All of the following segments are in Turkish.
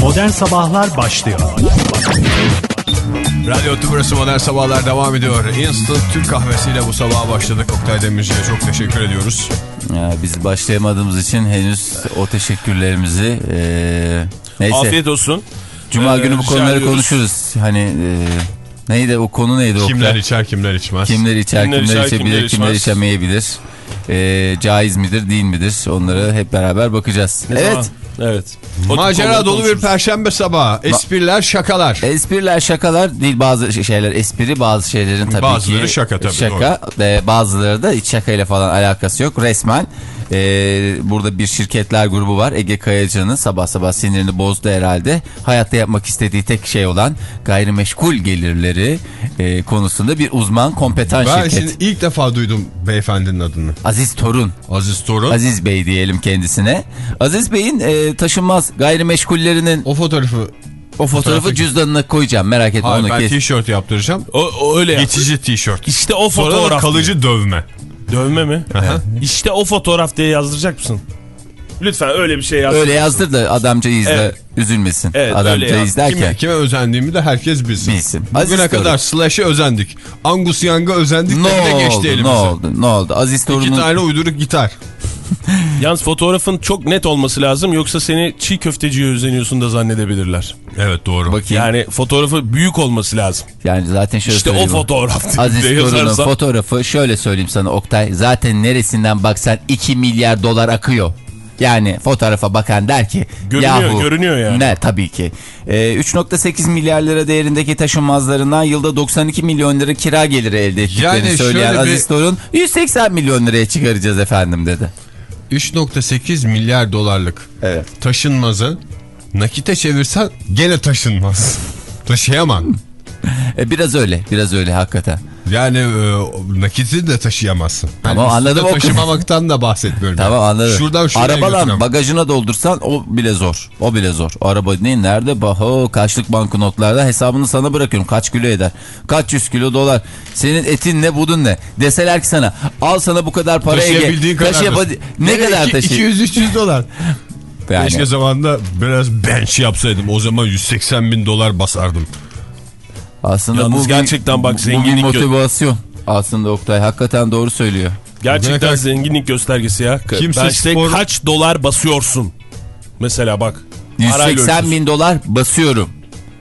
Modern Sabahlar başlıyor. Radyo Tümrüsü Modern Sabahlar devam ediyor. Instant Türk kahvesiyle bu sabaha başladık. Oktay Demirci'ye çok teşekkür ediyoruz. Ya, biz başlayamadığımız için henüz o teşekkürlerimizi e, neyse. Afiyet olsun. Cuma Ee, günü bu konuları konuşuruz. Hani e, neydi o konu neydi Oktay? Kimler içer kimler içmez. Kimler içer, Kimler kimler, içer, içebilir, kimler kimler içemeyebilir. E, caiz midir, değil midir? Onları hep beraber bakacağız. Ne evet. zaman? Evet. O Macera dolu bir perşembe sabahı. Espriler, şakalar. Espriler şakalar değil bazı şeyler espri bazı şeylerin tabii Bazıları ki şaka tabii, şaka ve bazıları da hiç şakayla falan alakası yok resmen e, burada bir şirketler grubu var Ege Kayacan'ın sabah sabah sinirini bozdu herhalde hayatta yapmak istediği tek şey olan gayrimeşgul gelirleri e, konusunda bir uzman kompetan Ben şirket şimdi ilk defa duydum beyefendinin adını. Aziz Torun Aziz Torun. Aziz Bey diyelim kendisine Aziz Bey'in e, taşınmaz gayrimeşgullerinin O fotoğrafı. o fotoğrafı fotoğrafı- cüzdanına koyacağım merak etme Hayır onu ben kes. tişört yaptıracağım. O, o öyle. Geçici tişört. İşte o Sonra fotoğraf. kalıcı dövme. Dövme mi? İşte o fotoğraf diye yazdıracak mısın? Lütfen öyle bir şey yaz. Öyle yazdır da adamcağız da Evet. üzülmesin. Evet, yaz. derken. Kime, kime özendiğimi de herkes bilsin. Bilsin. Bugüne Aziz kadar Torun. Slash'e özendik. Angus Young'a özendik. Ne de geçti oldu, elimize. ne oldu, ne oldu? Aziz İki Torun'un tane uyduruk gitar. Yalnız fotoğrafın çok net olması lazım yoksa seni çiğ köfteciye özeniyorsun da zannedebilirler. Evet doğru. bakayım. Yani, Yani fotoğrafı büyük olması lazım. zaten şöyle İşte o fotoğraf. Aziz Torun'un yazarsan- fotoğrafı şöyle söyleyeyim sana Oktay. Zaten neresinden baksan 2 milyar dolar akıyor. Yani fotoğrafa bakan der ki Görünüyor, yahu, görünüyor yani. Ne tabii ki. Ee, 3.8 milyar lira değerindeki taşınmazlarından yılda 92 milyon lira kira geliri elde ettiklerini Yani söyleyen şöyle bir- Aziz Torun 180 milyon liraya çıkaracağız efendim dedi. 3.8 milyar dolarlık Evet. taşınmazı nakite çevirsen gene taşınmaz. Taşıyamam. E, biraz öyle, biraz öyle hakikaten. Yani e, nakiti de taşıyamazsın. Tamam, üstünde anladım o- Taşımamaktan da bahsetmiyorum. Tamam anladım. Şuradan şuraya götüremem. bagajına doldursan o bile zor. O bile zor. O araba ne nerede? Baho kaçlık banknotlarda hesabını sana bırakıyorum. Kaç kilo eder? Kaç yüz kilo dolar? Senin etin ne budun ne? Deseler ki sana al sana bu kadar para. Taşıyabildiğin kadar. Taşıyapa- Ne Gene kadar taşıyayım? 200-300 dolar. Yani, Keşke zamanında biraz bench yapsaydım. O zaman 180 bin dolar basardım. Aslında Yalnız bu bir- gerçekten bak bu bir zenginlik motivasyon. Aslında Oktay hakikaten doğru söylüyor. Gerçekten kadar- zenginlik göstergesi ya. Kimse ben işte spor- kaç dolar basıyorsun? Mesela bak. Parayla 180 ölçüyorsun. bin dolar basıyorum.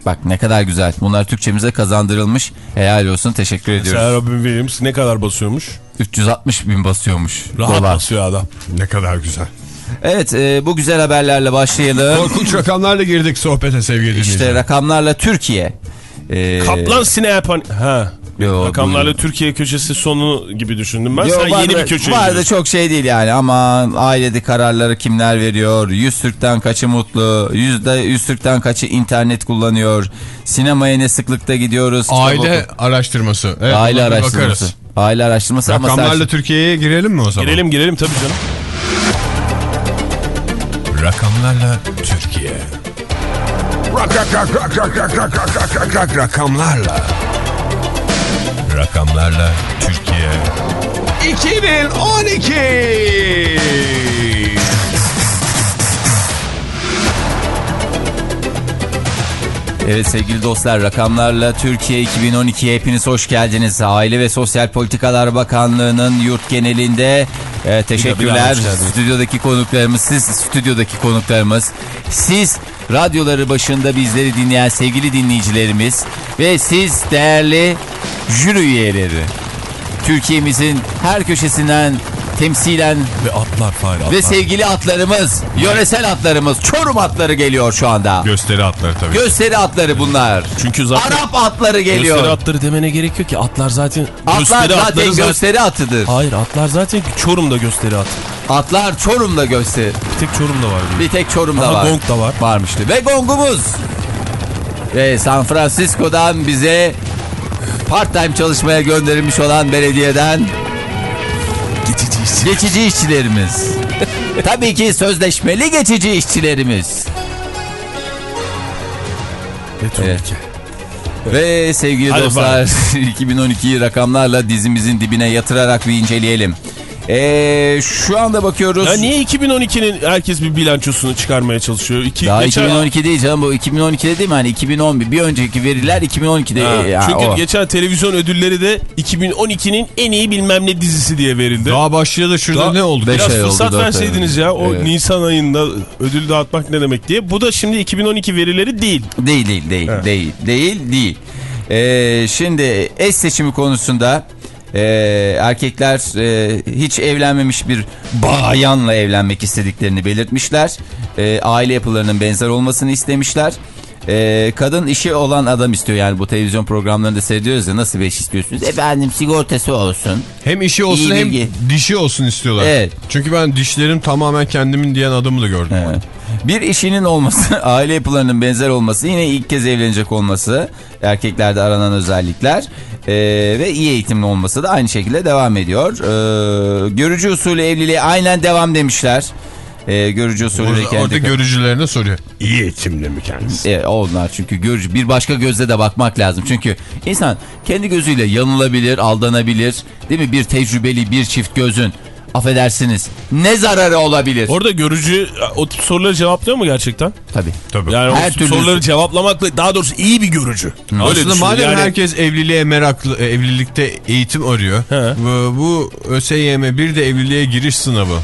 Bak ne kadar güzel. Bunlar Türkçemize kazandırılmış. Helal olsun teşekkür ediyoruz. Mesela Robin Williams ne kadar basıyormuş? 360 bin basıyormuş. Rahat dolar. basıyor adam. Ne kadar güzel. Evet e, bu güzel haberlerle başlayalım. Korkunç rakamlarla girdik sohbete sevgili dinleyiciler. İşte rakamlarla Türkiye. E, Kaplan Sinepan... Ha. Yo, Rakamlarla buyurun. Türkiye köşesi sonu gibi düşündüm ben. Yo, Sen vardı, yeni bir köşe Vardı gidiyorsun. çok şey değil yani ama ailede kararları kimler veriyor? 100 Türk'ten kaçı mutlu? Yüzde 100 Türk'ten kaçı internet kullanıyor? Sinemaya ne sıklıkta gidiyoruz? Aile oku- araştırması. Evet, Aile araştırması. bakarız. Aile araştırması ama Rakamlarla sen... Türkiye'ye girelim mi o zaman? Girelim girelim tabii canım. Rakamlarla Türkiye. Rak, rak, rak, rak, rak, rak, rak, rak, rak, rak, rak, rakamlarla. Rakamlarla Türkiye. 2012. Evet sevgili dostlar rakamlarla Türkiye 2012'ye hepiniz hoş geldiniz. Aile ve Sosyal Politikalar Bakanlığı'nın yurt genelinde e, teşekkürler. hoş geldiniz. Stüdyodaki konuklarımız, siz stüdyodaki konuklarımız, siz radyoları başında bizleri dinleyen sevgili dinleyicilerimiz ve siz değerli jüri üyeleri. Türkiye'mizin her köşesinden temsilen Ve atlar fare atlar. ve sevgili atlarımız, yöresel atlarımız, Çorum atları geliyor şu anda. Gösteri atları tabii. Gösteri atları bunlar. Çünkü zaten Arap atları geliyor. gösteri atları demene gerek yok ki. Atlar zaten Atlar gösteri zaten atları zaten- gösteri atıdır. Hayır atlar zaten Çorum'da gösteri at. Atlar Çorum'da gösteri. Bir tek Çorum'da var. Bir tek Çorum'da Aha, var. gong da var. Varmıştı. Ve gongumuz. Ve San Francisco'dan bize part-time çalışmaya gönderilmiş olan belediyeden Geçici işçi. geçici işçilerimiz. Tabii ki sözleşmeli geçici işçilerimiz. Ve Evet. Ve sevgili Hadi dostlar 2012'yi rakamlarla dizimizin dibine yatırarak bir inceleyelim. Ee, şu anda bakıyoruz. Ya niye 2012'nin herkes bir bilançosunu çıkarmaya çalışıyor? İki, Daha geçen, 2012 değil canım bu 2012'de değil mi? Hani 2011 bir önceki veriler 2012'de. Ha, ya, çünkü o. geçen televizyon ödülleri de 2012'nin en iyi bilmem ne dizisi diye verildi. Daha başlayalı şurada Daha- ne oldu? Beş Biraz ay oldu, fırsat ay verseydiniz oldu. ya o Evet. Nisan ayında ödül dağıtmak ne demek diye. Bu da şimdi 2012 verileri değil. Değil değil değil Evet. değil değil değil. Ee, şimdi eş seçimi konusunda e, erkekler e, hiç evlenmemiş bir bayanla evlenmek istediklerini belirtmişler. E, aile yapılarının benzer olmasını istemişler. E, kadın işi olan adam istiyor yani bu televizyon programlarında seyrediyoruz ya nasıl bir eş istiyorsunuz? Efendim sigortası olsun. Hem işi olsun İyi hem bilgi. dişi olsun istiyorlar. Evet. Çünkü ben dişlerim tamamen kendimin diyen adamı da gördüm. Evet. Bir işinin olması, aile yapılarının benzer olması, yine ilk kez evlenecek olması, erkeklerde aranan özellikler ee, ve iyi eğitimli olması da aynı şekilde devam ediyor. Ee, görücü usulü evliliğe aynen devam demişler. Ee, görücü usulü Orada, kendi... orada görücülerine soruyor. İyi eğitimli mi kendisi? E, onlar çünkü görücü bir başka gözle de bakmak lazım. Çünkü insan kendi gözüyle yanılabilir, aldanabilir. Değil mi? Bir tecrübeli bir çift gözün affedersiniz ne zararı olabilir? Orada görücü o tip soruları cevaplıyor mu gerçekten? Tabii. Tabii. Yani Her o türlü- soruları cevaplamakla daha doğrusu iyi bir görücü. Öyle Aslında madem Yani- herkes evliliğe meraklı, e, evlilikte eğitim arıyor. He. Bu, bu ÖSYM bir de evliliğe giriş sınavı.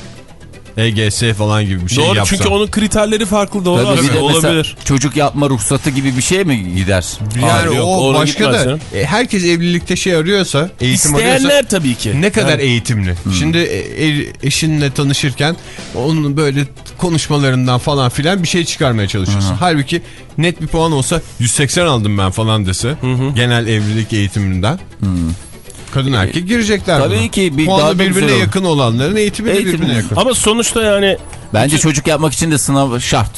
EGS falan gibi bir şey Doğru yapsa. çünkü onun kriterleri farklı doğru Tabii bir aslında olabilir. çocuk yapma ruhsatı gibi bir şey mi gider? Yani Abi yok, o başka da e, herkes evlilikte şey arıyorsa, eğitim arıyorsa İsteyenler tabii ki. ne kadar Yani- eğitimli. Şimdi e, e- eşinle tanışırken onun böyle konuşmalarından falan filan bir şey çıkarmaya çalışıyorsun. Halbuki net bir puan olsa 180 aldım ben falan dese genel evlilik eğitiminden. Kadın erkek girecekler Tabii buna. ki bir- güzel birbirine yakın olanların eğitimi de Eğitim- birbirine yakın. Ama sonuçta yani Bence çocuk yapmak için de sınav şart.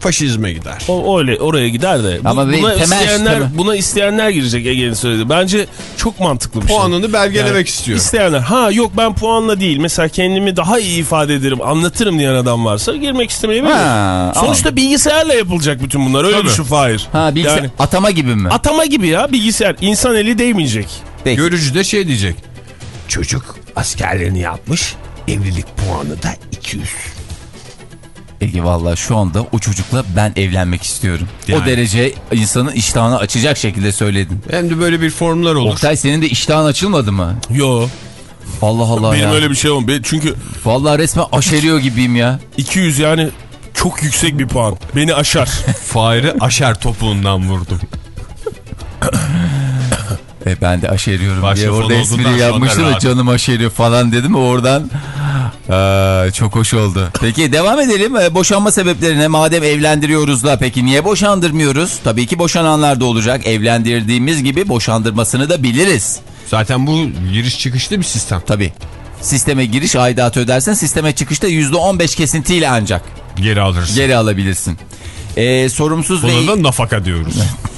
Faşizme gider. o öyle oraya gider de. Bu- Ama bir buna temel- isteyenler tabii. buna isteyenler girecek Ege'nin söylediği. Bence çok mantıklı bir şey. Puanını belgelemek Yani istiyor. İsteyenler ha yok ben puanla değil mesela kendimi daha iyi ifade ederim anlatırım diyen adam varsa girmek istemeyebilir. Ha, Sonuçta bilgisayarla yapılacak bütün bunlar öyle Tabii. düşün Fahir. Ha bilgisayar Yani atama gibi mi? atama gibi ya bilgisayar insan eli değmeyecek. Peki. Görücü de şey diyecek. Çocuk askerlerini yapmış. Evlilik puanı da 200. Ege valla şu anda o çocukla ben evlenmek istiyorum. O Yani. derece insanın iştahını açacak şekilde söyledin. Hem de böyle bir formlar olur. Oktay senin de iştahın açılmadı mı? Yo Allah Allah benim ya. öyle bir şey olmadı. Çünkü Vallahi resmen aşeriyor gibiyim ya. 200 yani çok yüksek bir puan. Beni aşar. Fahri aşer topuğundan vurdum. E ben de aşeriyorum Başka diye orada espri sonra yapmıştım da canım aşeriyor falan dedim oradan. Aa, çok hoş oldu. Peki devam edelim. Ee, boşanma sebeplerine madem evlendiriyoruz da peki niye boşandırmıyoruz? Tabii ki boşananlar da olacak. Evlendirdiğimiz gibi boşandırmasını da biliriz. Zaten bu giriş çıkışlı bir sistem. Tabii. Sisteme giriş aidatı ödersen sisteme çıkışta %15 kesintiyle ancak Geri alırız. geri alabilirsin. Ee, sorumsuz ve... Buna da nafaka diyoruz.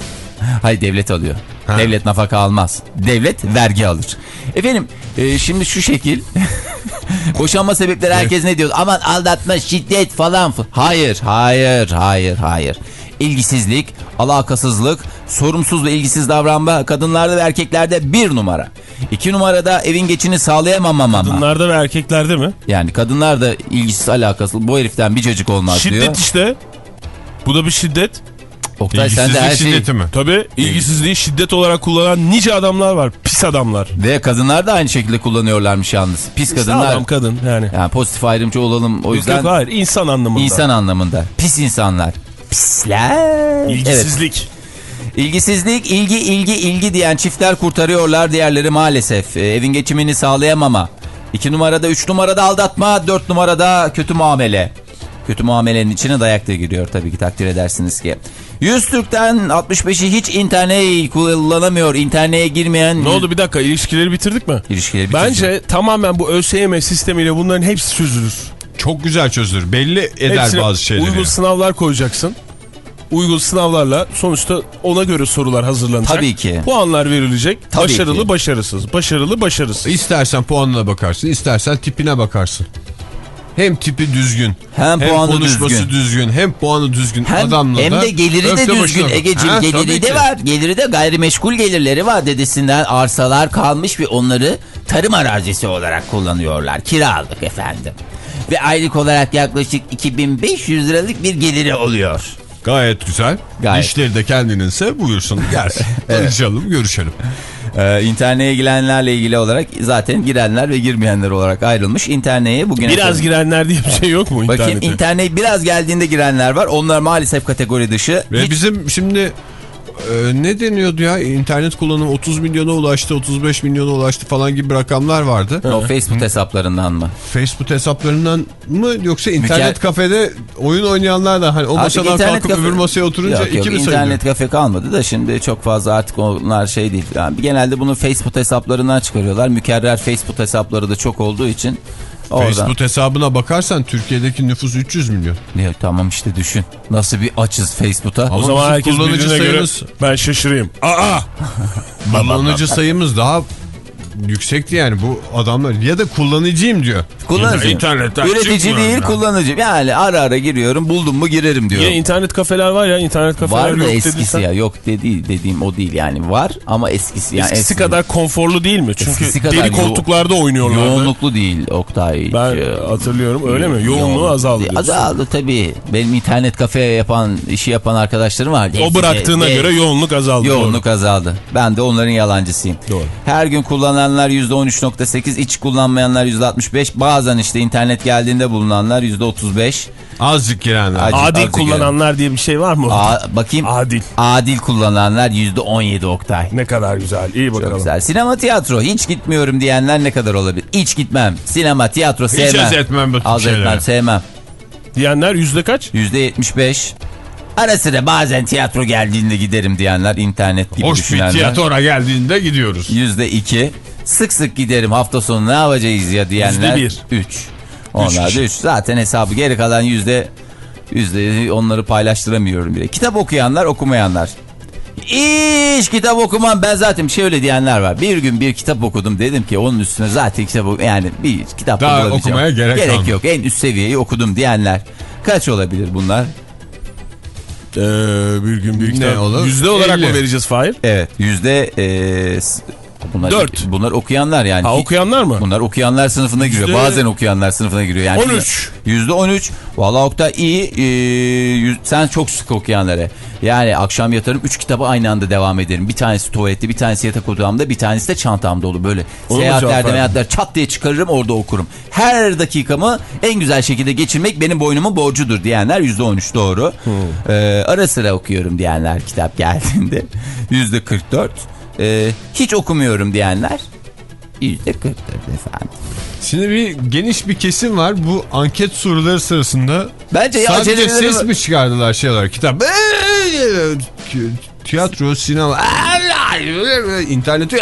Hayır devlet alıyor. Ha. Devlet nafaka almaz. Devlet vergi alır. Efendim e, şimdi şu şekil. Boşanma sebepleri herkes ne diyor? Aman aldatma, şiddet falan. Hayır, hayır, hayır, hayır. İlgisizlik, alakasızlık, sorumsuz ve ilgisiz davranma kadınlarda ve erkeklerde bir numara. İki numarada evin geçini sağlayamamama. Kadınlarda ve erkeklerde mi? Yani kadınlar da ilgisiz alakasız bu heriften bir cacık olmaz diyor. Şiddet işte. Bu da bir şiddet. Oktay sen de her İlgisizlik şeyi... şiddeti mi? Tabii ilgisizliği şiddet olarak kullanan nice adamlar var. Pis adamlar. Ve kadınlar da aynı şekilde kullanıyorlarmış yalnız. Pis kadınlar. Adam kadın yani. Yani pozitif ayrımcı olalım o Yok yüzden yok hayır insan anlamında. insan anlamında. Pis insanlar. Pisler. Evet. İlgisizlik. İlgisizlik, ilgi, ilgi, ilgi diyen çiftler kurtarıyorlar. Diğerleri maalesef. Ee, evin geçimini sağlayamama. 2 numarada, 3 numarada aldatma, 4 numarada kötü muamele. Kötü muamelenin içine dayak da giriyor tabii ki takdir edersiniz ki. 100 Türk'ten 65'i hiç internet kullanamıyor. İnternete girmeyen Ne oldu bir dakika ilişkileri bitirdik mi? ilişkileri bitirici. Bence tamamen bu ÖSYM sistemiyle bunların hepsi çözülür. Çok güzel çözülür. Belli eder Hepsine bazı şeyleri. Uygun sınavlar koyacaksın. Uygun sınavlarla sonuçta ona göre sorular hazırlanacak. Tabii ki. Puanlar verilecek. Tabii başarılı ki. başarısız. Başarılı başarısız. İstersen puanına bakarsın, istersen tipine bakarsın. Hem tipi düzgün, Hem puanı konuşması düzgün. hem puanı düzgün Hem, adamla hem da de geliri de düzgün Egeciğim geliri de ki. var. Geliri de gayrimeşgul gelirleri var dedesinden arsalar kalmış ve onları tarım arazisi olarak kullanıyorlar. Kiralık efendim. Ve aylık olarak yaklaşık 2500 liralık bir geliri oluyor. Gayet güzel. Gayet. İşleri de kendininse buyursun gelsin. Tanışalım, görüşelim. Ee, internete girenlerle ilgili olarak zaten girenler ve girmeyenler olarak ayrılmış. İnternete bugün Biraz girenler diye bir şey yok mu Bakayım internete? internet biraz geldiğinde girenler var. Onlar maalesef kategori dışı. Ve Hiç- bizim şimdi e, ne deniyordu ya internet kullanımı 30 milyona ulaştı 35 milyona ulaştı falan gibi rakamlar vardı. o Facebook hesaplarından mı? Facebook hesaplarından mı yoksa internet Müker- kafede oyun oynayanlar da hani o masadan internet kalkıp kafe- öbür masaya oturunca Yok, iki yok, mi internet sayılıyor? kafe kalmadı da şimdi çok fazla artık onlar şey değil. Yani genelde bunu Facebook hesaplarından çıkarıyorlar. Mükerrer Facebook hesapları da çok olduğu için oradan. Facebook hesabına bakarsan Türkiye'deki nüfus 300 milyon. Ne, tamam işte düşün. Nasıl bir açız Facebook'a. O Ama zaman herkes kullanıcı birbirine göre sayımız- ben şaşırayım. Aa! Kullanıcı sayımız daha yüksekti yani bu adamlar ya da kullanıcıyım diyor. Kullanıcı. İnternetten Üretici değil ya. kullanıcı. Yani ara ara giriyorum buldum mu girerim diyor. Yine internet kafeler var ya internet kafeler Var da yok eskisi dediysen- ya yok dedi, dediğim o değil yani var ama eskisi yani Eskisi eski- kadar konforlu değil mi? Çünkü Eskisi kadar deri koltuklarda oynuyorlardı. yoğunluklu değil Oktay. Ben hatırlıyorum öyle mi? Yoğunluğu Yoğun- azaldı. Azaldı tabii. Benim internet kafe yapan, işi yapan arkadaşlarım var. O bıraktığına göre yoğunluk azaldı. Yoğunluk azaldı. Ben de onların yalancısıyım. Doğru. Her gün kullananlar %13.8, iç kullanmayanlar %65. Bazen işte internet geldiğinde bulunanlar %35. Azıcık girenler. Acı- Adil azıcık kullananlar diye bir şey var mı? Aa, bakayım. Adil. Adil kullananlar %17 Oktay. Ne kadar güzel. İyi bakalım. Çok güzel. Sinema tiyatro hiç gitmiyorum diyenler ne kadar olabilir? Hiç gitmem. Sinema tiyatro sevmem. haz etmem bu Az etmem şeyleri. sevmem. Diyenler yüzde kaç? %75. Ara sıra bazen tiyatro geldiğinde giderim diyenler internet gibi Hoş bir düşünenler. tiyatro geldiğinde gidiyoruz. %2. Sık sık giderim hafta sonu ne yapacağız ya diyenler. Yüzde 3. Onlar da kişi. 3. Zaten hesabı geri kalan yüzde yüzde onları paylaştıramıyorum bile. Kitap okuyanlar okumayanlar. Hiç kitap okumam ben zaten şöyle diyenler var. Bir gün bir kitap okudum dedim ki onun üstüne zaten kitap yani bir kitap da Daha okumaya gerek kalmadı. yok. En üst seviyeyi okudum diyenler. Kaç olabilir bunlar? Ee, bir gün bir Ne kitap. olur? Yüzde olarak mı 50. vereceğiz Fahir? Evet yüzde e, bunlar, Dört. bunlar okuyanlar yani. Ha okuyanlar mı? Bunlar okuyanlar sınıfına giriyor. Yüzde- Bazen okuyanlar sınıfına giriyor. Yani 13. Yüzde 13. Valla Oktay iyi. Yüz- sen çok sık okuyanlara. Yani akşam yatarım 3 kitabı aynı anda devam ederim. Bir tanesi tuvalette, bir tanesi yatak odamda, bir tanesi de çantamda olur. Böyle seyahatlerde verdin? meyahatlerde çat diye çıkarırım orada okurum. Her dakikamı en güzel şekilde geçirmek benim boynumun borcudur diyenler yüzde 13 doğru. Ee, ara sıra okuyorum diyenler kitap geldiğinde yüzde 44. Ee, hiç okumuyorum diyenler yüzde 44 efendim. Şimdi bir geniş bir kesim var. Bu anket soruları sırasında Bence ya sadece ses mi çıkardılar şey olarak? Kitap, tiyatro, sinema, interneti.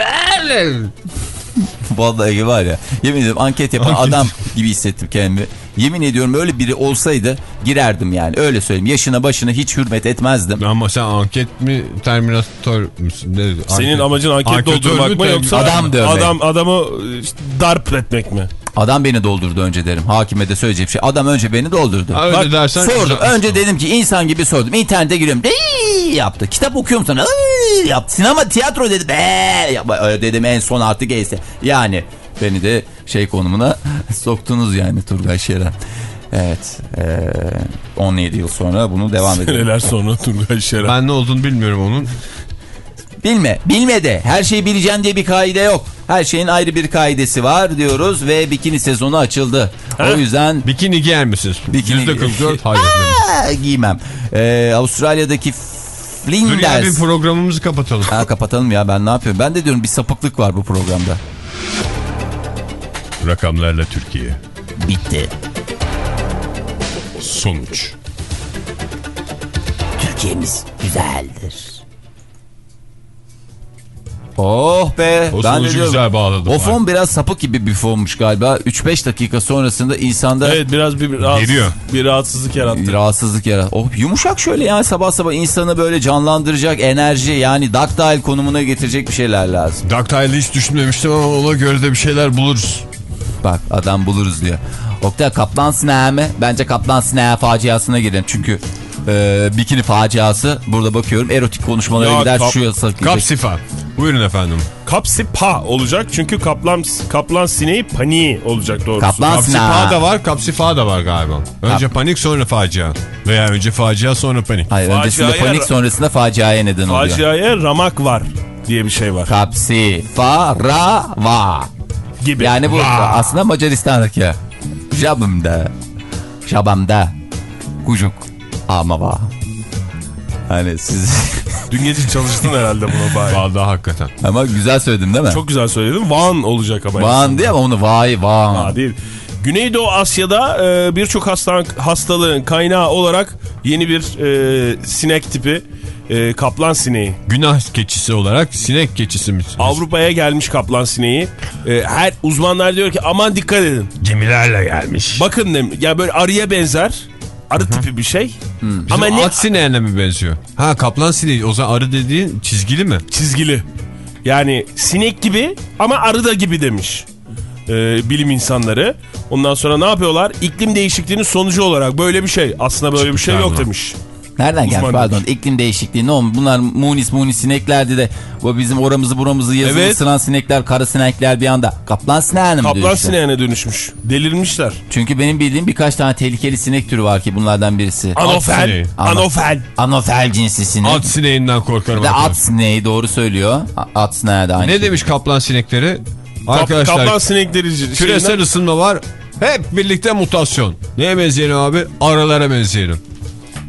Vallahi var ya. Yemin ediyorum anket yapan Anket. adam gibi hissettim kendimi. Yemin ediyorum öyle biri olsaydı girerdim yani. Öyle söyleyeyim. Yaşına başına hiç hürmet etmezdim. Ama sen anket mi, terminator musun? Ne? Senin amacın anket Anketör doldurmak mü, mı yoksa Adam dövmek. adam adamı işte, darp etmek mi? Adam beni doldurdu önce derim. Hakime de söyleyeceğim şey. Adam önce beni doldurdu. Ha, öyle Bak, dersen sordum. Önce dedim ki insan gibi sordum. İnternete giriyorum. Dey yaptı. Kitap okuyor musun? Iy yaptı. Sinema, tiyatro dedi. Öyle dedim en son artık neyse. Yani beni de şey konumuna soktunuz yani Turgay Şeren. Evet. eee, 17 yıl sonra bunu devam edelim. Seneler sonra Turgay Şeren. Ben ne olduğunu bilmiyorum onun. Bilme. Bilme de. Her şeyi bileceksin diye bir kaide yok. Her şeyin ayrı bir kaidesi var diyoruz ve bikini sezonu açıldı. Ha? O yüzden Bikini giyer misiniz? Bikini- %44 hayır. Aa, giymem. Ee, Avustralya'daki Dur ya bir Flinders. programımızı kapatalım. Ha, kapatalım ya ben ne yapıyorum? Ben de diyorum bir sapıklık var bu programda. Rakamlarla Türkiye. Bitti. Sonuç. Türkiye'miz güzeldir. Oh be. O ben sonucu güzel bağladım. O fon biraz sapık gibi bir fonmuş galiba. 3-5 dakika sonrasında insanda Evet biraz bir, rahatsız, Geliyor. bir rahatsızlık yarattı. rahatsızlık yarat. Oh yumuşak şöyle ya sabah sabah insanı böyle canlandıracak enerji yani ductile konumuna getirecek bir şeyler lazım. Ductile'ı hiç düşünmemiştim ama ona göre de bir şeyler buluruz. Bak adam buluruz diyor. Oktay kaplan sineği mi? Bence kaplan sineği faciasına girelim. Çünkü e, bikini faciası burada bakıyorum erotik konuşmalara Ya gider kap- şu. Kapsifa. Buyurun efendim. Kapsi pa olacak çünkü kaplan kaplan sineği paniği olacak doğrusu. Kaplan Kapsifa sineği. da var, kapsifa da var galiba. Önce panik sonra facia. Veya önce facia sonra panik. Hayır öncesinde Faciaya- panik sonrasında faciaya neden oluyor. Faciaya ramak var diye bir şey var Kapsi fa ra va. gibi. Yani bu Va. aslında Macaristan'daki. Jabımda. Şabamda. Kucuk. Ama va. Hani siz... Dün gece çalıştın herhalde buna bari. Vallahi hakikaten. ama güzel söyledim değil mi? Çok güzel söyledin. Van olacak ama. Van diye ama onu vay van. Ha, değil. Güneydoğu Asya'da e, birçok hastan, hastalığın kaynağı olarak yeni bir e, sinek tipi e, kaplan sineği. Günah keçisi olarak sinek keçisi mi? Avrupa'ya gelmiş kaplan sineği. E, her uzmanlar diyor ki aman dikkat edin. Gemilerle gelmiş. Bakın dem ya böyle arıya benzer. Arı tipi bir şey. Ama Ama ne at sineğine mi benziyor? Ha kaplan sineği. O zaman arı dediğin çizgili mi? çizgili. Yani sinek gibi ama arı da gibi demiş. e, bilim insanları. Ondan sonra ne yapıyorlar? İklim değişikliğinin sonucu olarak böyle bir şey. Aslında böyle bir şey Çıkmışlar yok mı? demiş. Nereden Uzman pardon demiş. iklim değişikliği ne olmuş bunlar munis munis sineklerdi de bu bizim oramızı buramızı yazılı Evet. ısıran sinekler kara sinekler bir anda kaplan sineğine mi Kaplan dönüştü? sineğine dönüşmüş. Delirmişler. Çünkü benim bildiğim birkaç tane tehlikeli sinek türü var ki bunlardan birisi. Anofel. Anofel. Anofel cinsi sinek. At sineğinden korkarım. De at sineği doğru söylüyor. At sineği de aynı Ne şey. demiş kaplan sinekleri? Kap- Arkadaşlar kaplan sinekleri şeyinden- küresel ısınma var. Hep birlikte mutasyon. Neye benzeyelim abi? Arılara benzeyelim.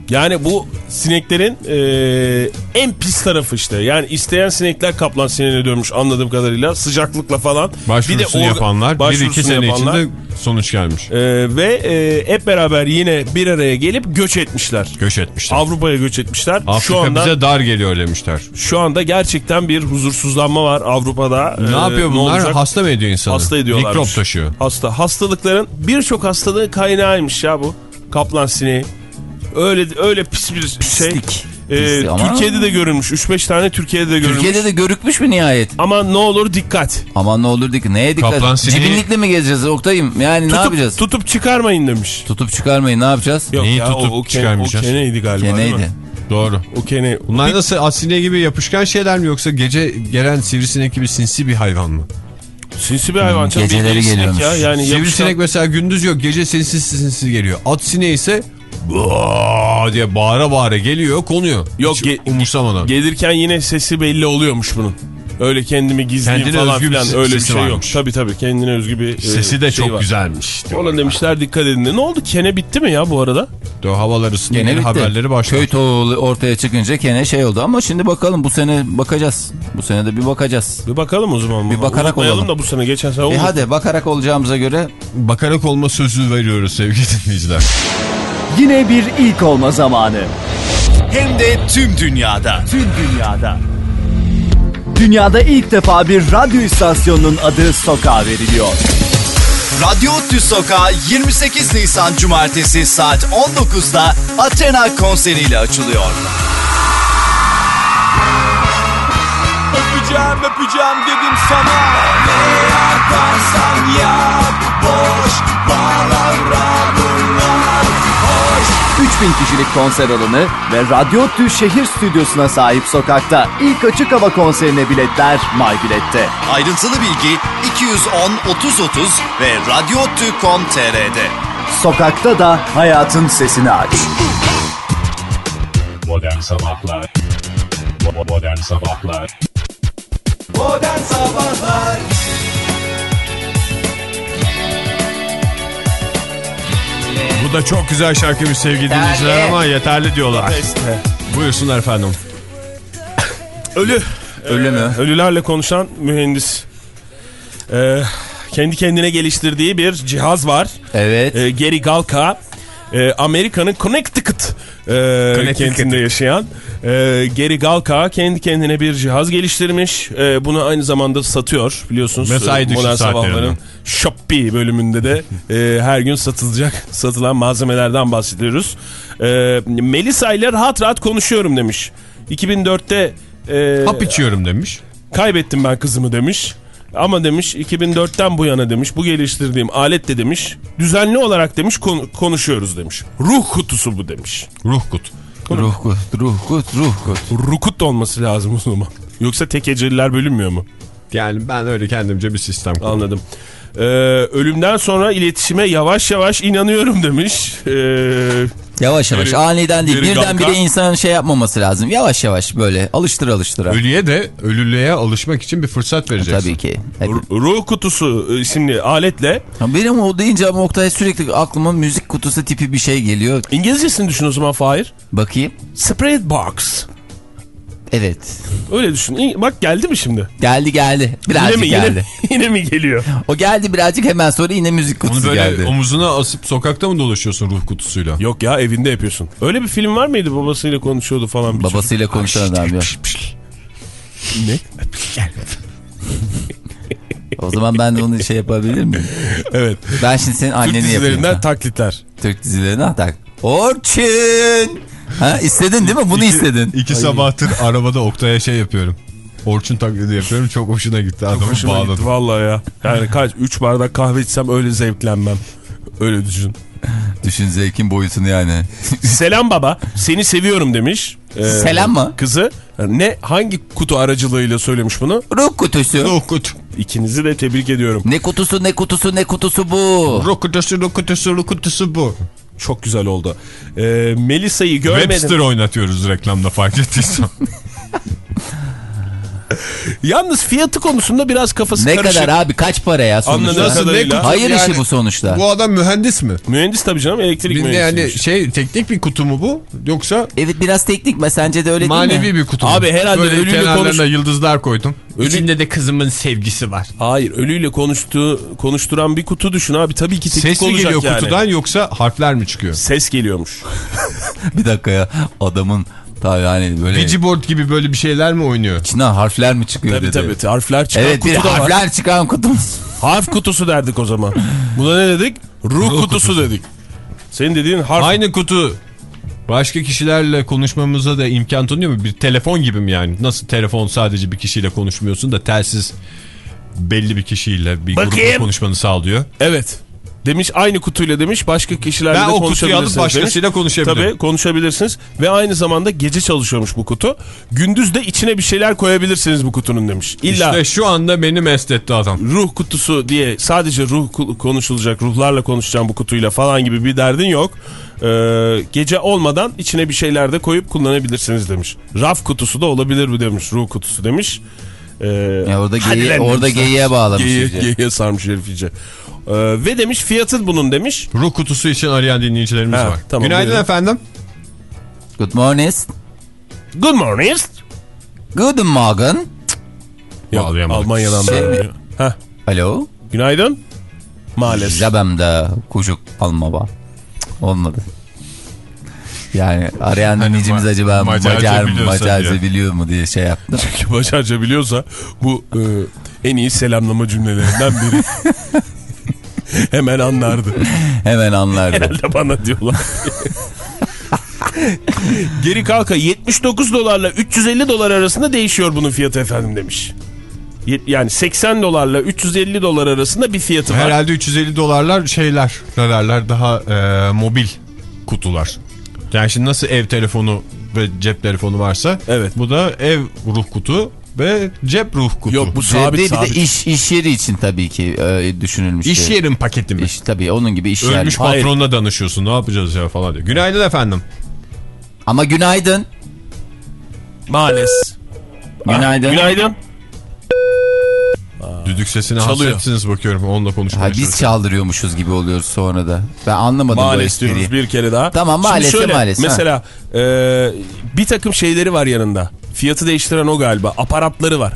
Yani bu sineklerin e, en pis tarafı işte. Yani isteyen sinekler kaplan sineğine dönmüş anladığım kadarıyla. Sıcaklıkla falan. Başvurusunu orga- yapanlar bir iki sene yapanlar. içinde sonuç gelmiş. E, ve e, hep beraber yine bir araya gelip göç etmişler. Göç etmişler. Avrupa'ya göç etmişler. Afrika şu anda bize dar geliyor demişler. şu anda gerçekten bir huzursuzlanma var Avrupa'da. Ne E, yapıyor bunlar? olacak? Hasta mı ediyor insanı? Hasta ediyorlarmış. Mikrop taşıyor. Hasta. Hastalıkların birçok hastalığın kaynağıymış ya bu. Kaplan sineği. Öyle öyle pis bir şey. Pislik. Ee, Pislik ama- Türkiye'de de görülmüş. 3-5 tane Türkiye'de de görülmüş. Türkiye'de de görükmüş mü nihayet? Ama ne olur dikkat. Aman ne olur dikkat. Neye dikkat? Kaplan sineği- Cibinlikle mi gezeceğiz Oktay'ım? Yani ne Tutup, yapacağız? tutup çıkarmayın demiş. Tutup çıkarmayın ne yapacağız? Yok Neyi ya, tutup o, o, çıkarmayacağız? O keneydi galiba Keneydi. Doğru. O kene. Bunlar Bir- nasıl asine gibi yapışkan şeyler mi yoksa gece gelen sivrisinek gibi sinsi bir hayvan mı? Sinsi bir hayvan. canım, geceleri geliyormuş. Ya. Yani Sivrisinek yapışkan- mesela gündüz yok gece sinsi sinsi geliyor. At sineği ise Diye bağıra bağıra geliyor konuyor. Yok, Hiç ge- umursamadan. Gelirken yine sesi belli oluyormuş bunun. Öyle kendimi gizleyeyim Kendine falan özgü bir filan öyle bir sesi şey yok. varmış. Tabii tabii kendine özgü bir e, Sesi de şey çok var. güzelmiş. Ona demişler dikkat edin. de. Ne oldu? Kene bitti mi ya bu arada? O havalar ısınıyor haberleri başladı. Köy tohumu ortaya çıkınca kene şey oldu ama şimdi bakalım bu sene bakacağız. Bu sene de bir bakacağız. Bir bakalım o zaman. Bir bakarak olalım. da bu sene geçen sene E oldu. hadi bakarak olacağımıza göre Bakarak olma sözü veriyoruz sevgili dinleyiciler. Yine bir ilk olma zamanı. Hem de tüm dünyada. Tüm dünyada. Dünyada ilk defa bir radyo istasyonunun adı Sokağa veriliyor. Radyo Tü Sokağı 28 Nisan Cumartesi saat 19'da Athena konseriyle açılıyor. Öpeceğim öpeceğim dedim sana Ne yaparsan yap 3000 kişilik konser alanı ve Radyo Tü şehir stüdyosuna sahip sokakta ilk açık hava konserine biletler MyBilet'te. Ayrıntılı bilgi 210 30 30 ve radyotü.com.tr'de. Sokakta da hayatın sesini aç. Modern Sabahlar Bo- Modern Sabahlar Bu da çok güzel şarkıymış sevgili dinleyiciler ama yeterli diyorlar. İşte. Buyursunlar efendim. Ölü. Ölü mü? Ölülerle konuşan mühendis. Ee, kendi kendine geliştirdiği bir cihaz var. evet. Ee, Gary Galka. Ee, Amerika'nın Connecticut e, kentinde yaşayan e, Gary Galka kendi kendine bir cihaz geliştirmiş. E, bunu aynı zamanda satıyor biliyorsunuz. Mesai dışı Modern. Sabahların Shopee bölümünde de e, her gün satılacak satılan malzemelerden bahsediyoruz. E, Melisa ile rahat rahat konuşuyorum demiş. 2004'te e, Hap içiyorum demiş. kaybettim ben kızımı demiş. Ama demiş 2004'ten bu yana demiş bu geliştirdiğim alet de demiş düzenli olarak demiş konu- konuşuyoruz demiş. Ruh kutusu bu demiş. Ruh kut. Ruh kut, ruh kut, ruh kut. Rukut da olması lazım o zaman. Yoksa tek eceliler bölünmüyor mu? Yani ben öyle kendimce bir sistem kurdum. Anladım. Ee, ölümden sonra iletişime yavaş yavaş inanıyorum demiş. Ee, Yavaş yavaş Geri- aniden değil geri birdenbire kalkan. insanın şey yapmaması lazım. Yavaş yavaş böyle alıştıra alıştıra. Ölüye de ölülüğe alışmak için bir fırsat vereceksin. Tabii ki. Ruh kutusu isimli aletle Ha, Benim o deyince ama Oktay sürekli aklıma müzik kutusu tipi bir şey geliyor. İngilizcesini düşün o zaman Fahir. Bakayım. Spread box. Evet. Öyle düşün. Bak geldi mi şimdi? Geldi geldi. Birazcık yine mi, geldi. Yine, yine mi geliyor? O geldi birazcık hemen sonra yine müzik Onu kutusu böyle geldi. omuzuna asıp sokakta mı dolaşıyorsun ruh kutusuyla? Yok ya evinde yapıyorsun. Öyle bir film var mıydı babasıyla konuşuyordu falan. Bir Babasıyla konuşan adam ya. çocuk. Ne? O zaman ben de onu şey yapabilir miyim? Evet. Ben şimdi senin Türk anneni yapayım. dizilerinden Ha, taklitler. Türk dizilerinden tak. Orçun. Ha istedin değil mi? Bunu istedin. İki sabahtır arabada Oktay'a şey yapıyorum. Orçun taklidi yapıyorum. Çok hoşuna gitti. Adamı Hoşuma gitti bağladım. vallahi ya. Yani kaç? 3 bardak kahve içsem öyle zevklenmem. Öyle düşün. Düşün zevkin boyutunu yani. Selam baba seni seviyorum demiş. Ee, Selam mı? Kızı. Ne hangi kutu aracılığıyla söylemiş bunu? Ruh kutusu. Ruh kut. İkinizi de tebrik ediyorum. Ne kutusu ne kutusu ne kutusu bu. Ruh kutusu, ruh kutusu, ruh kutusu bu. Çok güzel oldu. Ee, Melisa'yı görmedim. Webster oynatıyoruz reklamda fark ettiysen. Yalnız fiyatı konusunda biraz kafası Ne karışık. kadar abi kaç para ya sonuçta? Anladığım Nasıl, ne kadarıyla. Hayır Yani işi bu sonuçta. bu adam mühendis mi? Mühendis tabii canım elektrik mühendisi. yani şey teknik bir kutu mu bu? Yoksa Evet biraz teknik mi? Sence de öyle değil mi? manevi bir kutu? Abi herhalde Böyle ölüyle konuş- yıldızlar koydum. Ölü- İçinde de kızımın sevgisi var. Hayır ölüyle konuştuğu, konuşturan bir kutu düşün abi. Tabii ki teknik Ses mi olacak geliyor yani. kutudan yoksa harfler mi çıkıyor? Ses geliyormuş. Bir dakika ya adamın ta yani böyle Ouija board gibi böyle bir şeyler mi oynuyor? içinden harfler mi çıkıyor tabii dedi. tabii harfler çıkan Evet kutu da var. harfler çıkan kutumuz. Harf kutusu derdik o zaman. Buna ne dedik? Ruh, kutusu, dedik. Senin dediğin harf. Aynı kutu başka kişilerle konuşmamıza da imkan tanıyor mu? Bir telefon gibi mi yani? Nasıl telefon sadece bir kişiyle konuşmuyorsun da telsiz belli bir kişiyle bir Bakayım. grupla konuşmanı sağlıyor. Evet. Demiş aynı kutuyla demiş başka kişilerle Ben de o kutuyu alıp konuşabilirsiniz başkasıyla demiş. konuşabilirim. Tabii konuşabilirsiniz ve aynı zamanda gece çalışıyormuş bu kutu. Gündüz de içine bir şeyler koyabilirsiniz bu kutunun demiş. İlla İşte şu anda beni mest etti adam. ruh kutusu diye sadece ruh konuşulacak ruhlarla konuşacağım bu kutuyla falan gibi bir derdin yok. Ee, gece olmadan içine bir şeyler de koyup kullanabilirsiniz demiş. Raf kutusu da olabilir bu demiş ruh kutusu demiş. Ee, Ya orada geyiğe, orada geyiğe bağlamış. Geyiğe, sarmış herif iyice. Ee, ve demiş fiyatı bunun demiş. Ruh kutusu için arayan dinleyicilerimiz Ha, var. tamam, Günaydın buyurun. efendim. Good morning. Good morning. Good morning. Yok. Almanya'dan Şey mi? Heh, Alo. günaydın. Maalesef. Zabemde kucuk alma var. Olmadı. Yani arayan Hani dinleyicimiz ma- acaba Macarca Macar mı biliyorsa Macarca diye. biliyor mu diye şey yaptım. Çünkü Başarca biliyorsa bu e, en iyi selamlama cümlelerinden biri. Hemen anlardı. Hemen anlardı. Herhalde bana diyorlar. Geri kalka 79 dolarla 350 dolar arasında değişiyor bunun fiyatı efendim demiş. Yani 80 dolarla 350 dolar arasında bir fiyatı var. Herhalde 350 dolarlar şeyler ne derler daha e, mobil kutular. Yani şimdi nasıl ev telefonu ve cep telefonu varsa Evet. bu da ev ruh kutu ve cep ruh kutu. Yok bu Ve sabit bir sabit. de iş iş yeri için tabii ki e, düşünülmüş. İş şey. yerin paketi mi? İş tabii onun gibi iş yeri. Ölmüş Hayır. patronla danışıyorsun ne yapacağız ya falan diyor. Günaydın efendim. Ama günaydın. Maalesef. Günaydın. Günaydın. Düdük Çalıyor. hasretsiniz bakıyorum onunla konuşmaya Ha, biz çaldırıyormuşuz gibi oluyoruz sonra da. Ben anlamadım bu Maalesef espriyi. diyoruz bir kere daha. Tamam, maalesef, şöyle, maalesef, ha. Mesela e, bir takım şeyleri var yanında. Fiyatı değiştiren o galiba. Aparatları var.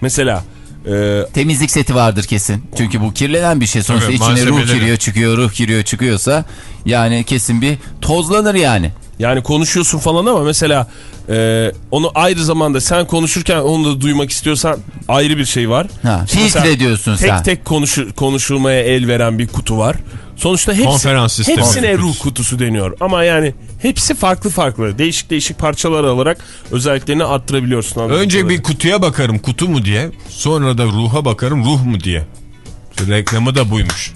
Mesela e, Temizlik seti vardır kesin. Çünkü bu kirlenen bir şey. Sonuçta Tabii, içine ruh giriyor çıkıyor, ruh giriyor çıkıyorsa yani kesin bir tozlanır yani. yani konuşuyorsun falan ama mesela e, onu ayrı zamanda sen konuşurken onu da duymak istiyorsan ayrı bir şey var. Ha, filtre diyorsun tek sen. Tek konuşu, konuşulmaya el veren bir kutu var. Sonuçta hepsi, Konferans sistemi. hepsine Konferans. ruh kutusu deniyor. Ama yani hepsi farklı farklı. Değişik değişik parçalar alarak özelliklerini arttırabiliyorsun. Önce kadarıyla. bir kutuya bakarım kutu mu diye. Sonra da ruha bakarım ruh mu diye. Reklamı da buymuş.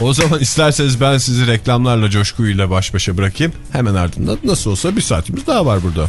O zaman isterseniz ben sizi reklamlarla coşkuyla baş başa bırakayım. Hemen ardından nasıl olsa bir saatimiz daha var burada.